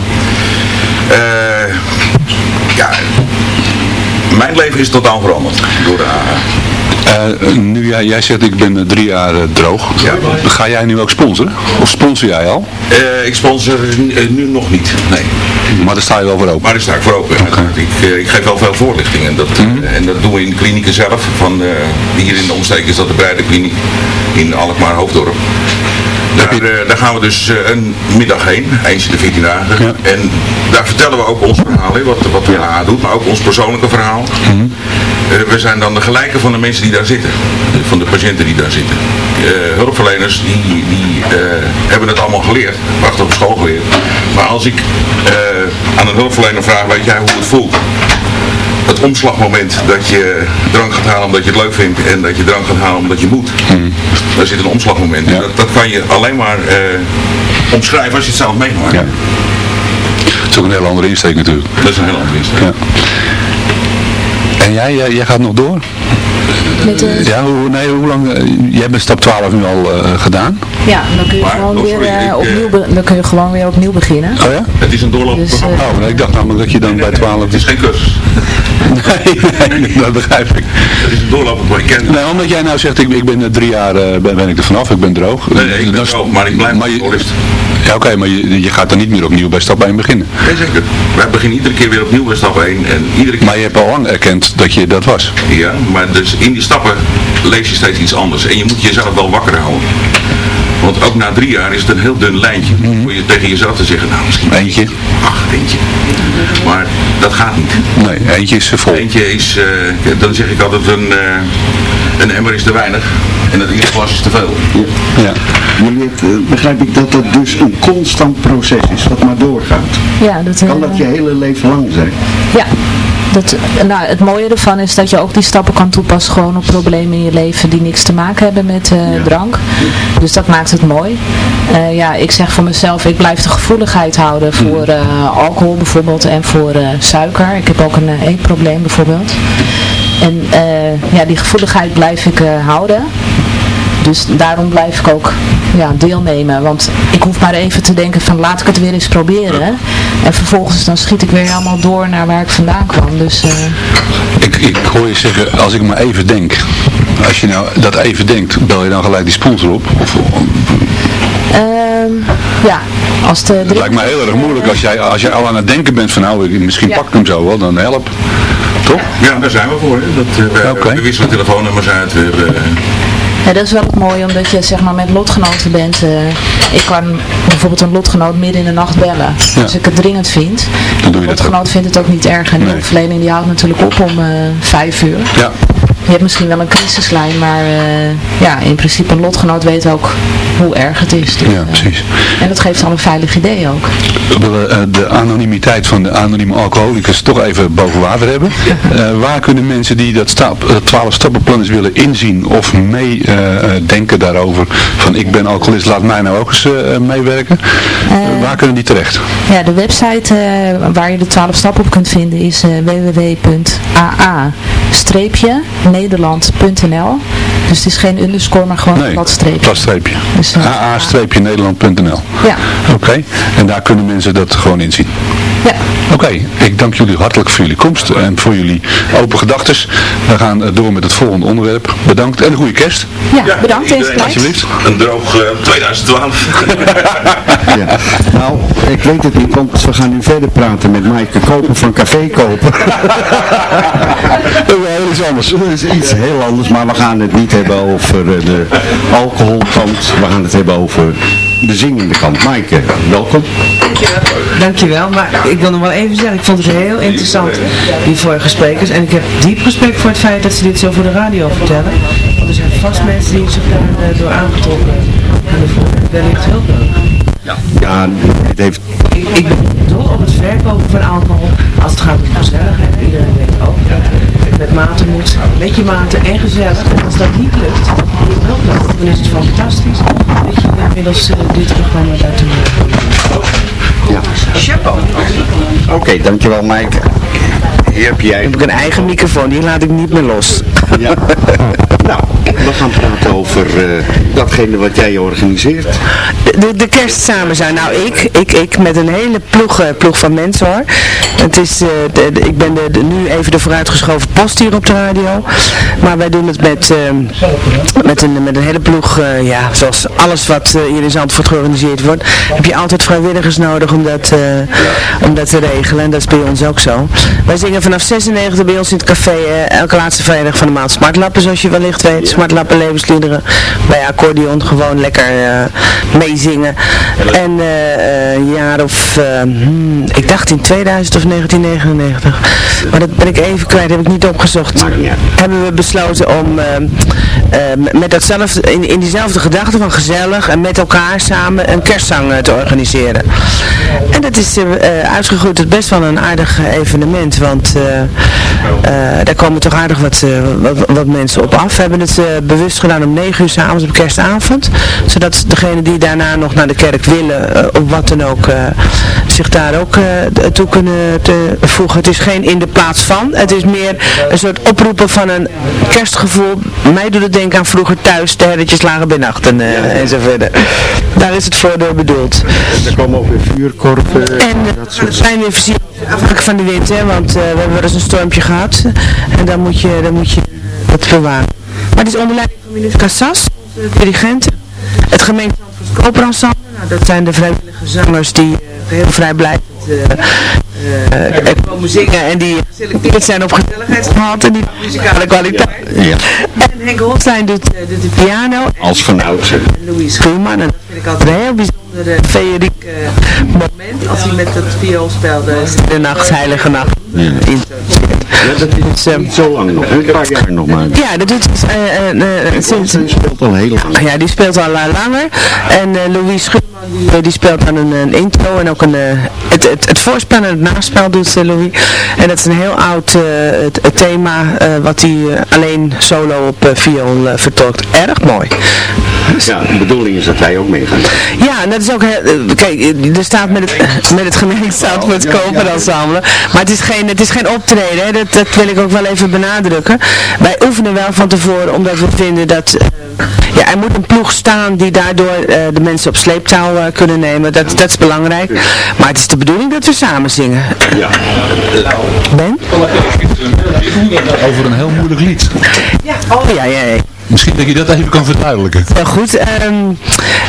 Eh, ja, mijn leven is totaal veranderd door de AA. Eh, nu jij, jij zegt ik ben eh, drie jaar eh, droog. Ga jij nu ook sponsoren? Of sponsor jij al? Ik sponsor eh, nu nog niet, nee. Maar daar sta je wel voor open. Maar daar sta ik voor open. Ik, ik geef wel veel voorlichting en dat, Mhm. en dat doen we in de klinieken zelf. Van, hier in de omsteek is dat de Breide Kliniek in Alkmaar Hoofddorp. Daar, eh, daar gaan we dus eh, een middag heen, eens in de 14 dagen. En daar vertellen we ook ons verhaal, hè, wat, wat de AA doet, maar ook ons persoonlijke verhaal. Mhm. Eh, we zijn dan de gelijke van de mensen die daar zitten, van de patiënten die daar zitten. Hulpverleners die, die hebben het allemaal geleerd, achter op school geleerd. Maar als ik aan een hulpverlener vraag, weet jij hoe het voelt? Het omslagmoment dat je drank gaat halen omdat je het leuk vindt en dat je drank gaat halen omdat je moet. Daar zit een omslagmoment. Dat, dat kan je alleen maar eh, omschrijven als je het zelf meemaakt. Dat is ook een hele andere insteek natuurlijk. Dat is een heel andere insteek. Ja. En jij, jij, jij gaat nog door? Met, eh, Ja, hoe, nee, hoe lang? eh, jij bent stap 12 nu al eh, gedaan? Ja, dan kun je Maar, gewoon oh, weer sorry, ik, opnieuw, be- dan kun je gewoon weer opnieuw beginnen. Oh ja? Het is een doorlopend Dus, programma. Oh, nee, ik dacht namelijk dat je dan bij 12... Het is geen cursus. Nee, nee, dat begrijp ik. Het is een doorlopend programma. Nee, omdat jij nou zegt, ik, ik ben drie jaar eh, ben, ben ik er vanaf, ik ben droog. Nee, nee, ik ben droog, maar ik blijf maar je-. Ja, oké, maar je, je gaat dan niet meer opnieuw bij stap 1 beginnen. Nee, zeker. Wij beginnen iedere keer weer opnieuw bij stap 1. En iedere keer... Maar je hebt al lang erkend dat je dat was. Ja, maar dus in die stappen lees je steeds iets anders. En je moet jezelf wel wakker houden. Want ook na drie jaar is het een heel dun lijntje. Voor je tegen jezelf te zeggen, nou misschien Eentje. Ach, eentje. Maar dat gaat niet. Nee, eentje is vol. Eentje is, eh, dan zeg ik altijd, een, eh, een emmer is te weinig. En het eerste glas is te veel. Ja. Maar dit, eh, begrijp ik dat dat dus een constant proces is, wat maar doorgaat. Ja, dat, Kan dat je hele leven lang zijn? Ja, dat, nou, het mooie ervan is dat je ook die stappen kan toepassen gewoon op problemen in je leven die niks te maken hebben met eh, drank. Dus dat maakt het mooi. Eh, ja, ik zeg voor mezelf, ik blijf de gevoeligheid houden voor eh, alcohol bijvoorbeeld en voor suiker. Ik heb ook een eetprobleem bijvoorbeeld. En ja, die gevoeligheid blijf ik houden. Dus daarom blijf ik ook ja, deelnemen. Want ik hoef maar even te denken van laat ik het weer eens proberen. En vervolgens dan schiet ik weer helemaal door naar waar ik vandaan kwam. Dus eh, Ik, ik hoor je zeggen, als ik maar even denk. Als je nou dat even denkt, bel je dan gelijk die sponsor op? Of, ehm, ja, als de het lijkt me heel erg moeilijk als jij, als jij al aan het denken bent van nou, ik, misschien Ja. pak ik hem zo wel, dan help. Toch? Ja, daar zijn we voor. Hè. Dat, eh, we, we wisselen telefoonnummers uit. We hebben, eh, Ja, dat is wel het mooie, omdat je zeg maar met lotgenoten bent. eh, ik kan bijvoorbeeld een lotgenoot midden in de nacht bellen. Ja. Als ik het dringend vind. Dan doe Een je dat lotgenoot vindt het ook niet erg. En de hulpverlening die houdt natuurlijk op om eh, vijf uur. Ja. Je hebt misschien wel een crisislijn, maar eh, ja, in principe een lotgenoot weet ook hoe erg het is. Dus, Ja, eh, precies. en dat geeft al een veilig idee ook. We willen eh, de anonimiteit van de anonieme alcoholicus toch even boven water hebben. Waar kunnen mensen die dat stap, het 12 stappenplan eens willen inzien of meedenken daarover van ik ben alcoholist, laat mij nou ook eens meewerken. Waar kunnen die terecht? Ja, de website waar je de 12 stappen op kunt vinden is eh, www.aa-nederland.nl Dus het is geen underscore, maar gewoon een platstreepje. platstreepje. Dus, eh, aa-nederland.nl Ja. Oké, en daar kunnen mensen dat gewoon inzien. Ja. Oké, ik dank jullie hartelijk voor jullie komst en voor jullie open gedachtes. We gaan eh, door met het volgende onderwerp. Bedankt en een goede kerst. Ja, bedankt iedereen even Alsjeblieft. Een droog eh, 2012. Ja. Nou, ik weet het niet, want we gaan nu verder praten met Maaike Koper van Café Kopen. Dat is wel iets anders. Dat is iets heel anders, maar we gaan het niet hebben over eh, de alcoholkant. We gaan het hebben over de zingende kant. Maaike, welkom. Dankjewel, maar ik wil nog wel even zeggen, ik vond het heel interessant, die vorige sprekers. En ik heb diep respect voor het feit dat ze dit zo voor de radio vertellen. Want er zijn vast mensen die zich daar eh, door aangetrokken voelen. Wellicht hulp nodig. Ja, ja het heeft... Ik, ik ben dol op het verkopen van alcohol als het gaat om gezelligheid. Iedereen weet ook dat het met mate moet, met je mate en gezellig. En als dat niet lukt, dan is het fantastisch dat je inmiddels uh, dit programma daartoe Ja. Chapeau. Oké, dankjewel Maaike. Hier heb jij... heb ik een eigen microfoon, die laat ik niet meer los. Ja. nou, we gaan praten over uh, datgene wat jij organiseert. De, de, de kerst samen zijn. Nou, ik, ik, ik met een hele ploeg, uh, ploeg van mensen hoor. Het is, uh, de, de, ik ben de, de, nu even de vooruitgeschoven post hier op de radio. Maar wij doen het met, met, een, met een hele ploeg. ja, zoals alles wat hier in Zandvoort georganiseerd wordt. Heb je altijd vrijwilligers nodig om dat, om dat te regelen. En dat is bij ons ook zo. Wij zingen vanaf 96 bij ons in het café elke laatste vrijdag van de maand Smartlappen, zoals je wellicht weet. Smartlappen levensliederen. Bij accordeon gewoon lekker uh, meezingen. En uh, een jaar of, uh, hmm, ik dacht in 2000 of 1999. Maar dat ben ik even kwijt, heb ik niet opgezocht. Hebben we besloten om met datzelfde, in, in diezelfde gedachte van gezellig en met elkaar samen een kerstzang te organiseren. En dat is uitgegroeid tot best wel een aardig evenement, want daar komen toch aardig wat, wat, wat, mensen op af. We hebben het bewust gedaan om 9 uur s'avonds op kerstavond. Zodat degenen die daarna nog naar de kerk willen, op wat dan ook, zich daar ook toe kunnen te voegen. Het is geen in de plaats van. Het is meer een soort oproepen van een kerstgevoel. Mij doet het denken aan vroeger thuis, de herretjes lagen bij nacht en, en zo verder. Daar is het voor bedoeld. Er komen ook weer vuurkorven. En dat soort zijn weer versierd afhankelijk van de wind, hè, want we hebben eens een stormpje gehad. En dan moet je, dan moet je dat bewaren. Maar het is onder leiding van minister Cassas, onze dirigenten. Het gemeente Zandvoorts nou, dat zijn de vrijwillige zangers die uh, heel vrijblijvend uh, uh, komen zingen en die geselecteerd zijn op gezelligheidsgehalte en die muzikale kwaliteit. Ja. En Henk Holstein doet, doet de piano. Als van oudsher. En Louis Schuurman, en dat vind ik altijd een heel bijzonder feeriek moment als hij met dat viool speelde. De nacht, heilige nacht. Ja. Ja, dat is uh, niet zo lang nog, een paar jaar nog maar. Ja, dat doet uh, uh, sinds... Die speelt al heel lang. Ja, die speelt al langer. En Louis Schuurman, die, die, speelt dan een, een, intro en ook een, het, het, het voorspel en het naspel doet Louis. En dat is een heel oud het, het thema wat hij alleen solo op viool vertolkt. Erg mooi. Ja, de bedoeling is dat wij ook meegaan. Ja, en dat is ook, kijk, er staat met het, met het gemeenschappelijk met het koper ensemble. Maar het is geen, het is geen optreden, hè. Dat, dat wil ik ook wel even benadrukken. Wij oefenen wel van tevoren, omdat we vinden dat uh, ja, er moet een ploeg staan die daardoor uh, de mensen op sleeptouw uh, kunnen nemen. Dat, dat is belangrijk. Maar het is de bedoeling dat we samen zingen. Ja. Ben? Over een heel moeilijk lied. Ja, oh ja, ja. ja. Misschien dat je dat even kan verduidelijken. Goed. Um,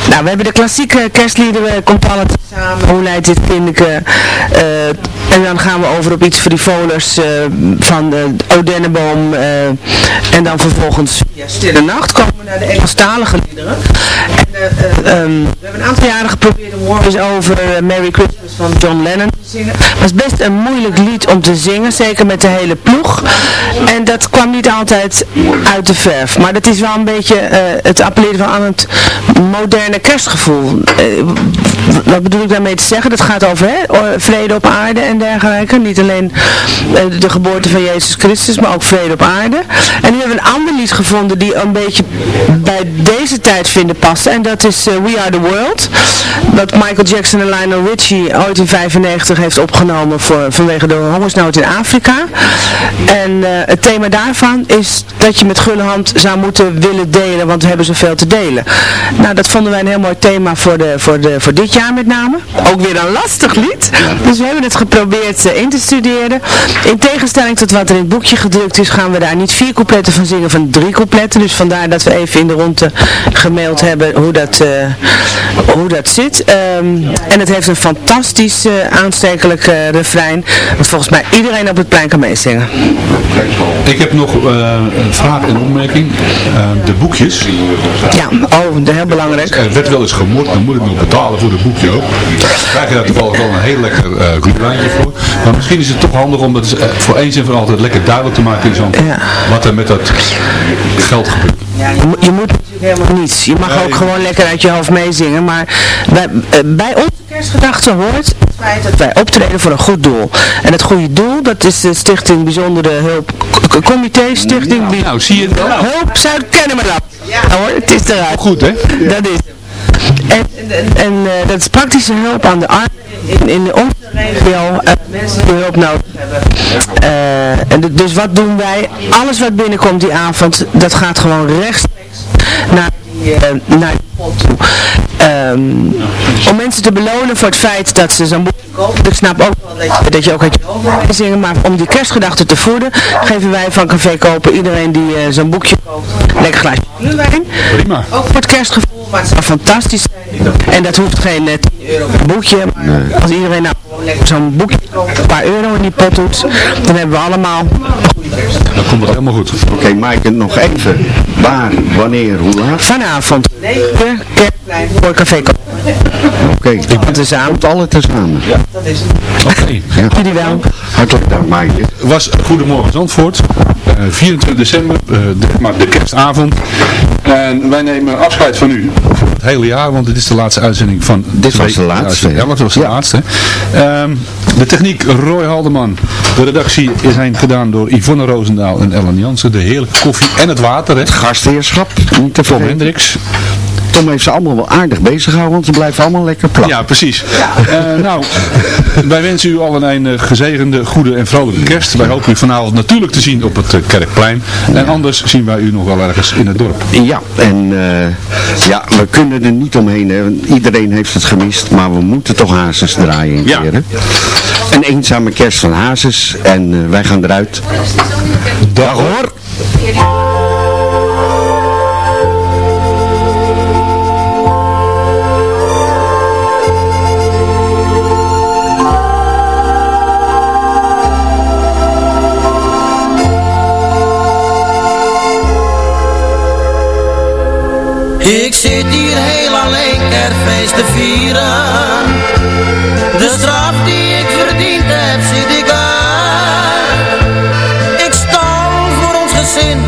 nou, we hebben de klassieke kerstliederen, komt alles samen. Hoe leidt dit kindje? Uh, en dan gaan we over op iets frivolers uh, van de Odenneboom. Uh, en dan vervolgens via Stille Nacht komen we naar de Engelstalige liederen. En, um, we hebben een aantal jaren geprobeerd om War is over Merry Christmas van John Lennon. Het was best een moeilijk lied om te zingen, zeker met de hele ploeg. En dat kwam niet altijd uit de verf. Maar dat is wel een beetje uh, het appelleren van aan het moderne kerstgevoel. Uh, wat bedoel ik daarmee te zeggen? Dat gaat over hè, vrede op aarde en dergelijke. Niet alleen uh, de geboorte van Jezus Christus, maar ook vrede op aarde. En nu hebben we een ander lied gevonden die een beetje bij deze tijd vinden passen. En dat is We Are The World. Dat Michael Jackson en Lionel Richie ooit in 1995 heeft opgenomen voor, vanwege de hongersnood in Afrika. En het thema daarvan is dat je met gulle hand zou moeten willen delen, want we hebben zoveel te delen. Nou, dat vonden wij een heel mooi thema voor, de, voor, de, voor dit jaar met name. Ook weer een lastig lied. Dus we hebben het geprobeerd uh, in te studeren. In tegenstelling tot wat er in het boekje gedrukt is, gaan we daar niet vier coupletten van zingen, van drie coupletten. Dus vandaar dat we even in de ronde gemaild hebben hoe dat, uh, hoe dat zit. Um, en het heeft een fantastisch fantastisch uh, aanstekelijk uh, refrein. Wat volgens mij iedereen op het plein kan meezingen. Ik heb nog een vraag en opmerking. de boekjes. Ja, oh, heel belangrijk. Er werd wel eens gemoord, dan moet ik nog betalen voor de boekje ook. Dan krijg je daar toevallig wel een heel lekker uh, voor. Maar misschien is het toch handig om het voor eens en voor altijd lekker duidelijk te maken in zo'n ja. wat er met dat geld gebeurt. Ja, je, je moet natuurlijk helemaal niets. Je mag ook gewoon lekker uit je hoofd meezingen. Maar bij, bij onze kerstgedachte hoort het feit dat wij optreden voor een goed doel. En het goede doel, dat is de Stichting Bijzondere Hulp, Comité Stichting nou, nou, zie je het wel? Hulp Zuid-Kennemerland. Ja hoor, het is eruit. Goed hè? Dat is en, en, en uh, dat is praktische hulp aan de armen in, in onze regio, uh, mensen die hulp nodig hebben. En dus wat doen wij? Alles wat binnenkomt die avond, dat gaat gewoon rechtstreeks naar die, naar die pot toe. Um, om mensen te belonen voor het feit dat ze zo'n boekje kopen. Ik snap ook wel dat je, dat je ook uit je hoofd zingen, maar om die kerstgedachten te voeden, geven wij van Café Kopen iedereen die uh, zo'n boekje koopt, lekker glaasje gluwijn. Prima. Ook voor het kerstgevoel, maar het zou fantastisch zijn. En dat hoeft geen uh, 10 euro per boekje, maar nee. als iedereen nou zo'n boekje koopt, een paar euro in die pot doet, dan hebben we allemaal dan komt het helemaal goed. Oké, okay, Maaike, nog even. Waar, wanneer, hoe laat? Vanavond. 9 uur, kerkplein voor Café Kopen. Oké, okay. ik ben tezamen. Komt alle tezamen. Ja, dat is het. Oké. Okay. Ja. Jullie wel. Hartelijk dank, Maaike. was Goedemorgen Zandvoort. Uh, 24 december, uh, de, maar de kerstavond. En wij nemen afscheid van u voor het hele jaar, want dit is de laatste uitzending van... Dit was de laatste. Ja, dat was de ja. laatste. Um, de techniek Roy Haldeman. De redactie is heen gedaan door Yvonne Roosendaal en Ellen Jansen. De heerlijke koffie en het water. Hè. Het gastheerschap. Niet te Tom Hendricks. Tom heeft ze allemaal wel aardig bezig gehouden, want ze blijven allemaal lekker plat. Ja, precies. Ja. Uh, nou, wij wensen u allen een uh, gezegende, goede en vrolijke kerst. Wij hopen u vanavond natuurlijk te zien op het uh, Kerkplein. En anders zien wij u nog wel ergens in het dorp. Ja, en ja, we kunnen er niet omheen. Hè. Iedereen heeft het gemist, maar we moeten toch Hazes draaien een ja. keer. Een eenzame kerst van Hazes en wij gaan eruit. Dag hoor! Ik zit hier heel alleen kerstfeest te vieren. De straf die ik verdiend heb, zit ik uit. Ik stal voor ons gezin,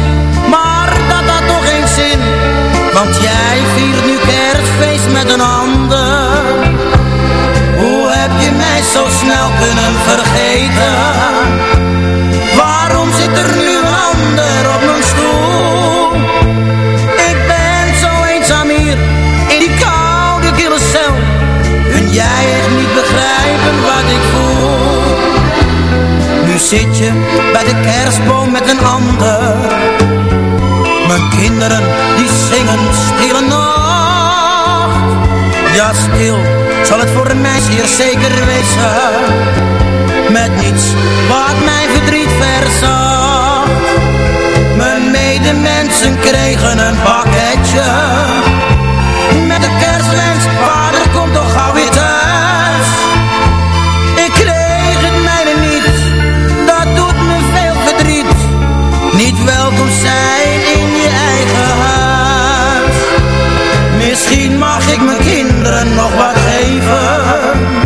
maar dat had toch geen zin. Want jij viert nu kerstfeest met een ander. Hoe heb je mij zo snel kunnen vergeten? Wat ik voel. Nu zit je bij de kerstboom met een ander. Mijn kinderen die zingen stille nacht Ja stil zal het voor mij zeer zeker wezen. Met niets wat mijn verdriet verzacht Mijn medemensen kregen een pakketje Misschien mag ik mijn kinderen nog wat geven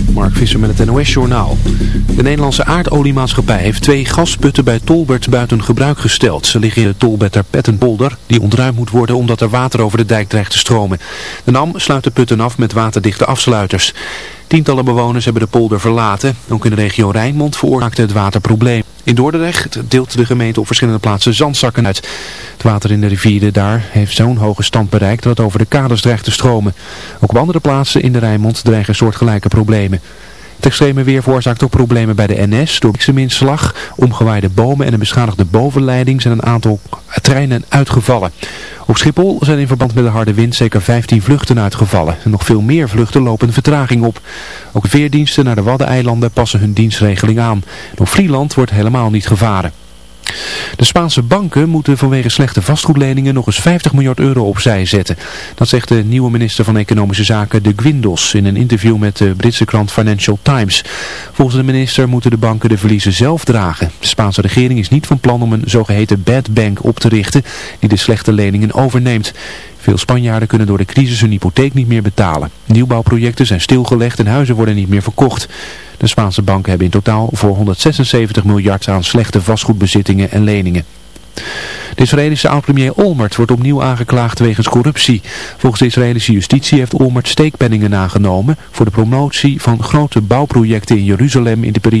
Mark Visser met het NOS-journaal. De Nederlandse aardoliemaatschappij heeft twee gasputten bij Tolbert buiten gebruik gesteld. Ze liggen in de Tolberter Pettenpolder, die ontruimd moet worden omdat er water over de dijk dreigt te stromen. De NAM sluit de putten af met waterdichte afsluiters. Tientallen bewoners hebben de polder verlaten. Ook in de regio Rijnmond veroorzaakte het waterprobleem. In Dordrecht deelt de gemeente op verschillende plaatsen zandzakken uit. Het water in de rivieren daar heeft zo'n hoge stand bereikt dat het over de kaders dreigt te stromen. Ook op andere plaatsen in de Rijnmond dreigen soortgelijke problemen. Het extreme weer veroorzaakt ook problemen bij de NS. Door blikseminslag, omgewaaide bomen en een beschadigde bovenleiding zijn een aantal treinen uitgevallen. Op Schiphol zijn in verband met de harde wind zeker 15 vluchten uitgevallen. En nog veel meer vluchten lopen vertraging op. Ook veerdiensten naar de Waddeneilanden passen hun dienstregeling aan. En op Vlieland wordt helemaal niet gevaren. De Spaanse banken moeten vanwege slechte vastgoedleningen nog eens 50 miljard euro opzij zetten. Dat zegt de nieuwe minister van Economische Zaken de Guindos in een interview met de Britse krant Financial Times. Volgens de minister moeten de banken de verliezen zelf dragen. De Spaanse regering is niet van plan om een zogeheten bad bank op te richten die de slechte leningen overneemt. Veel Spanjaarden kunnen door de crisis hun hypotheek niet meer betalen. Nieuwbouwprojecten zijn stilgelegd en huizen worden niet meer verkocht. De Spaanse banken hebben in totaal voor 176 miljard aan slechte vastgoedbezittingen en leningen. De Israëlische oud-premier Olmert wordt opnieuw aangeklaagd wegens corruptie. Volgens de Israëlische justitie heeft Olmert steekpenningen nagenomen voor de promotie van grote bouwprojecten in Jeruzalem in de periode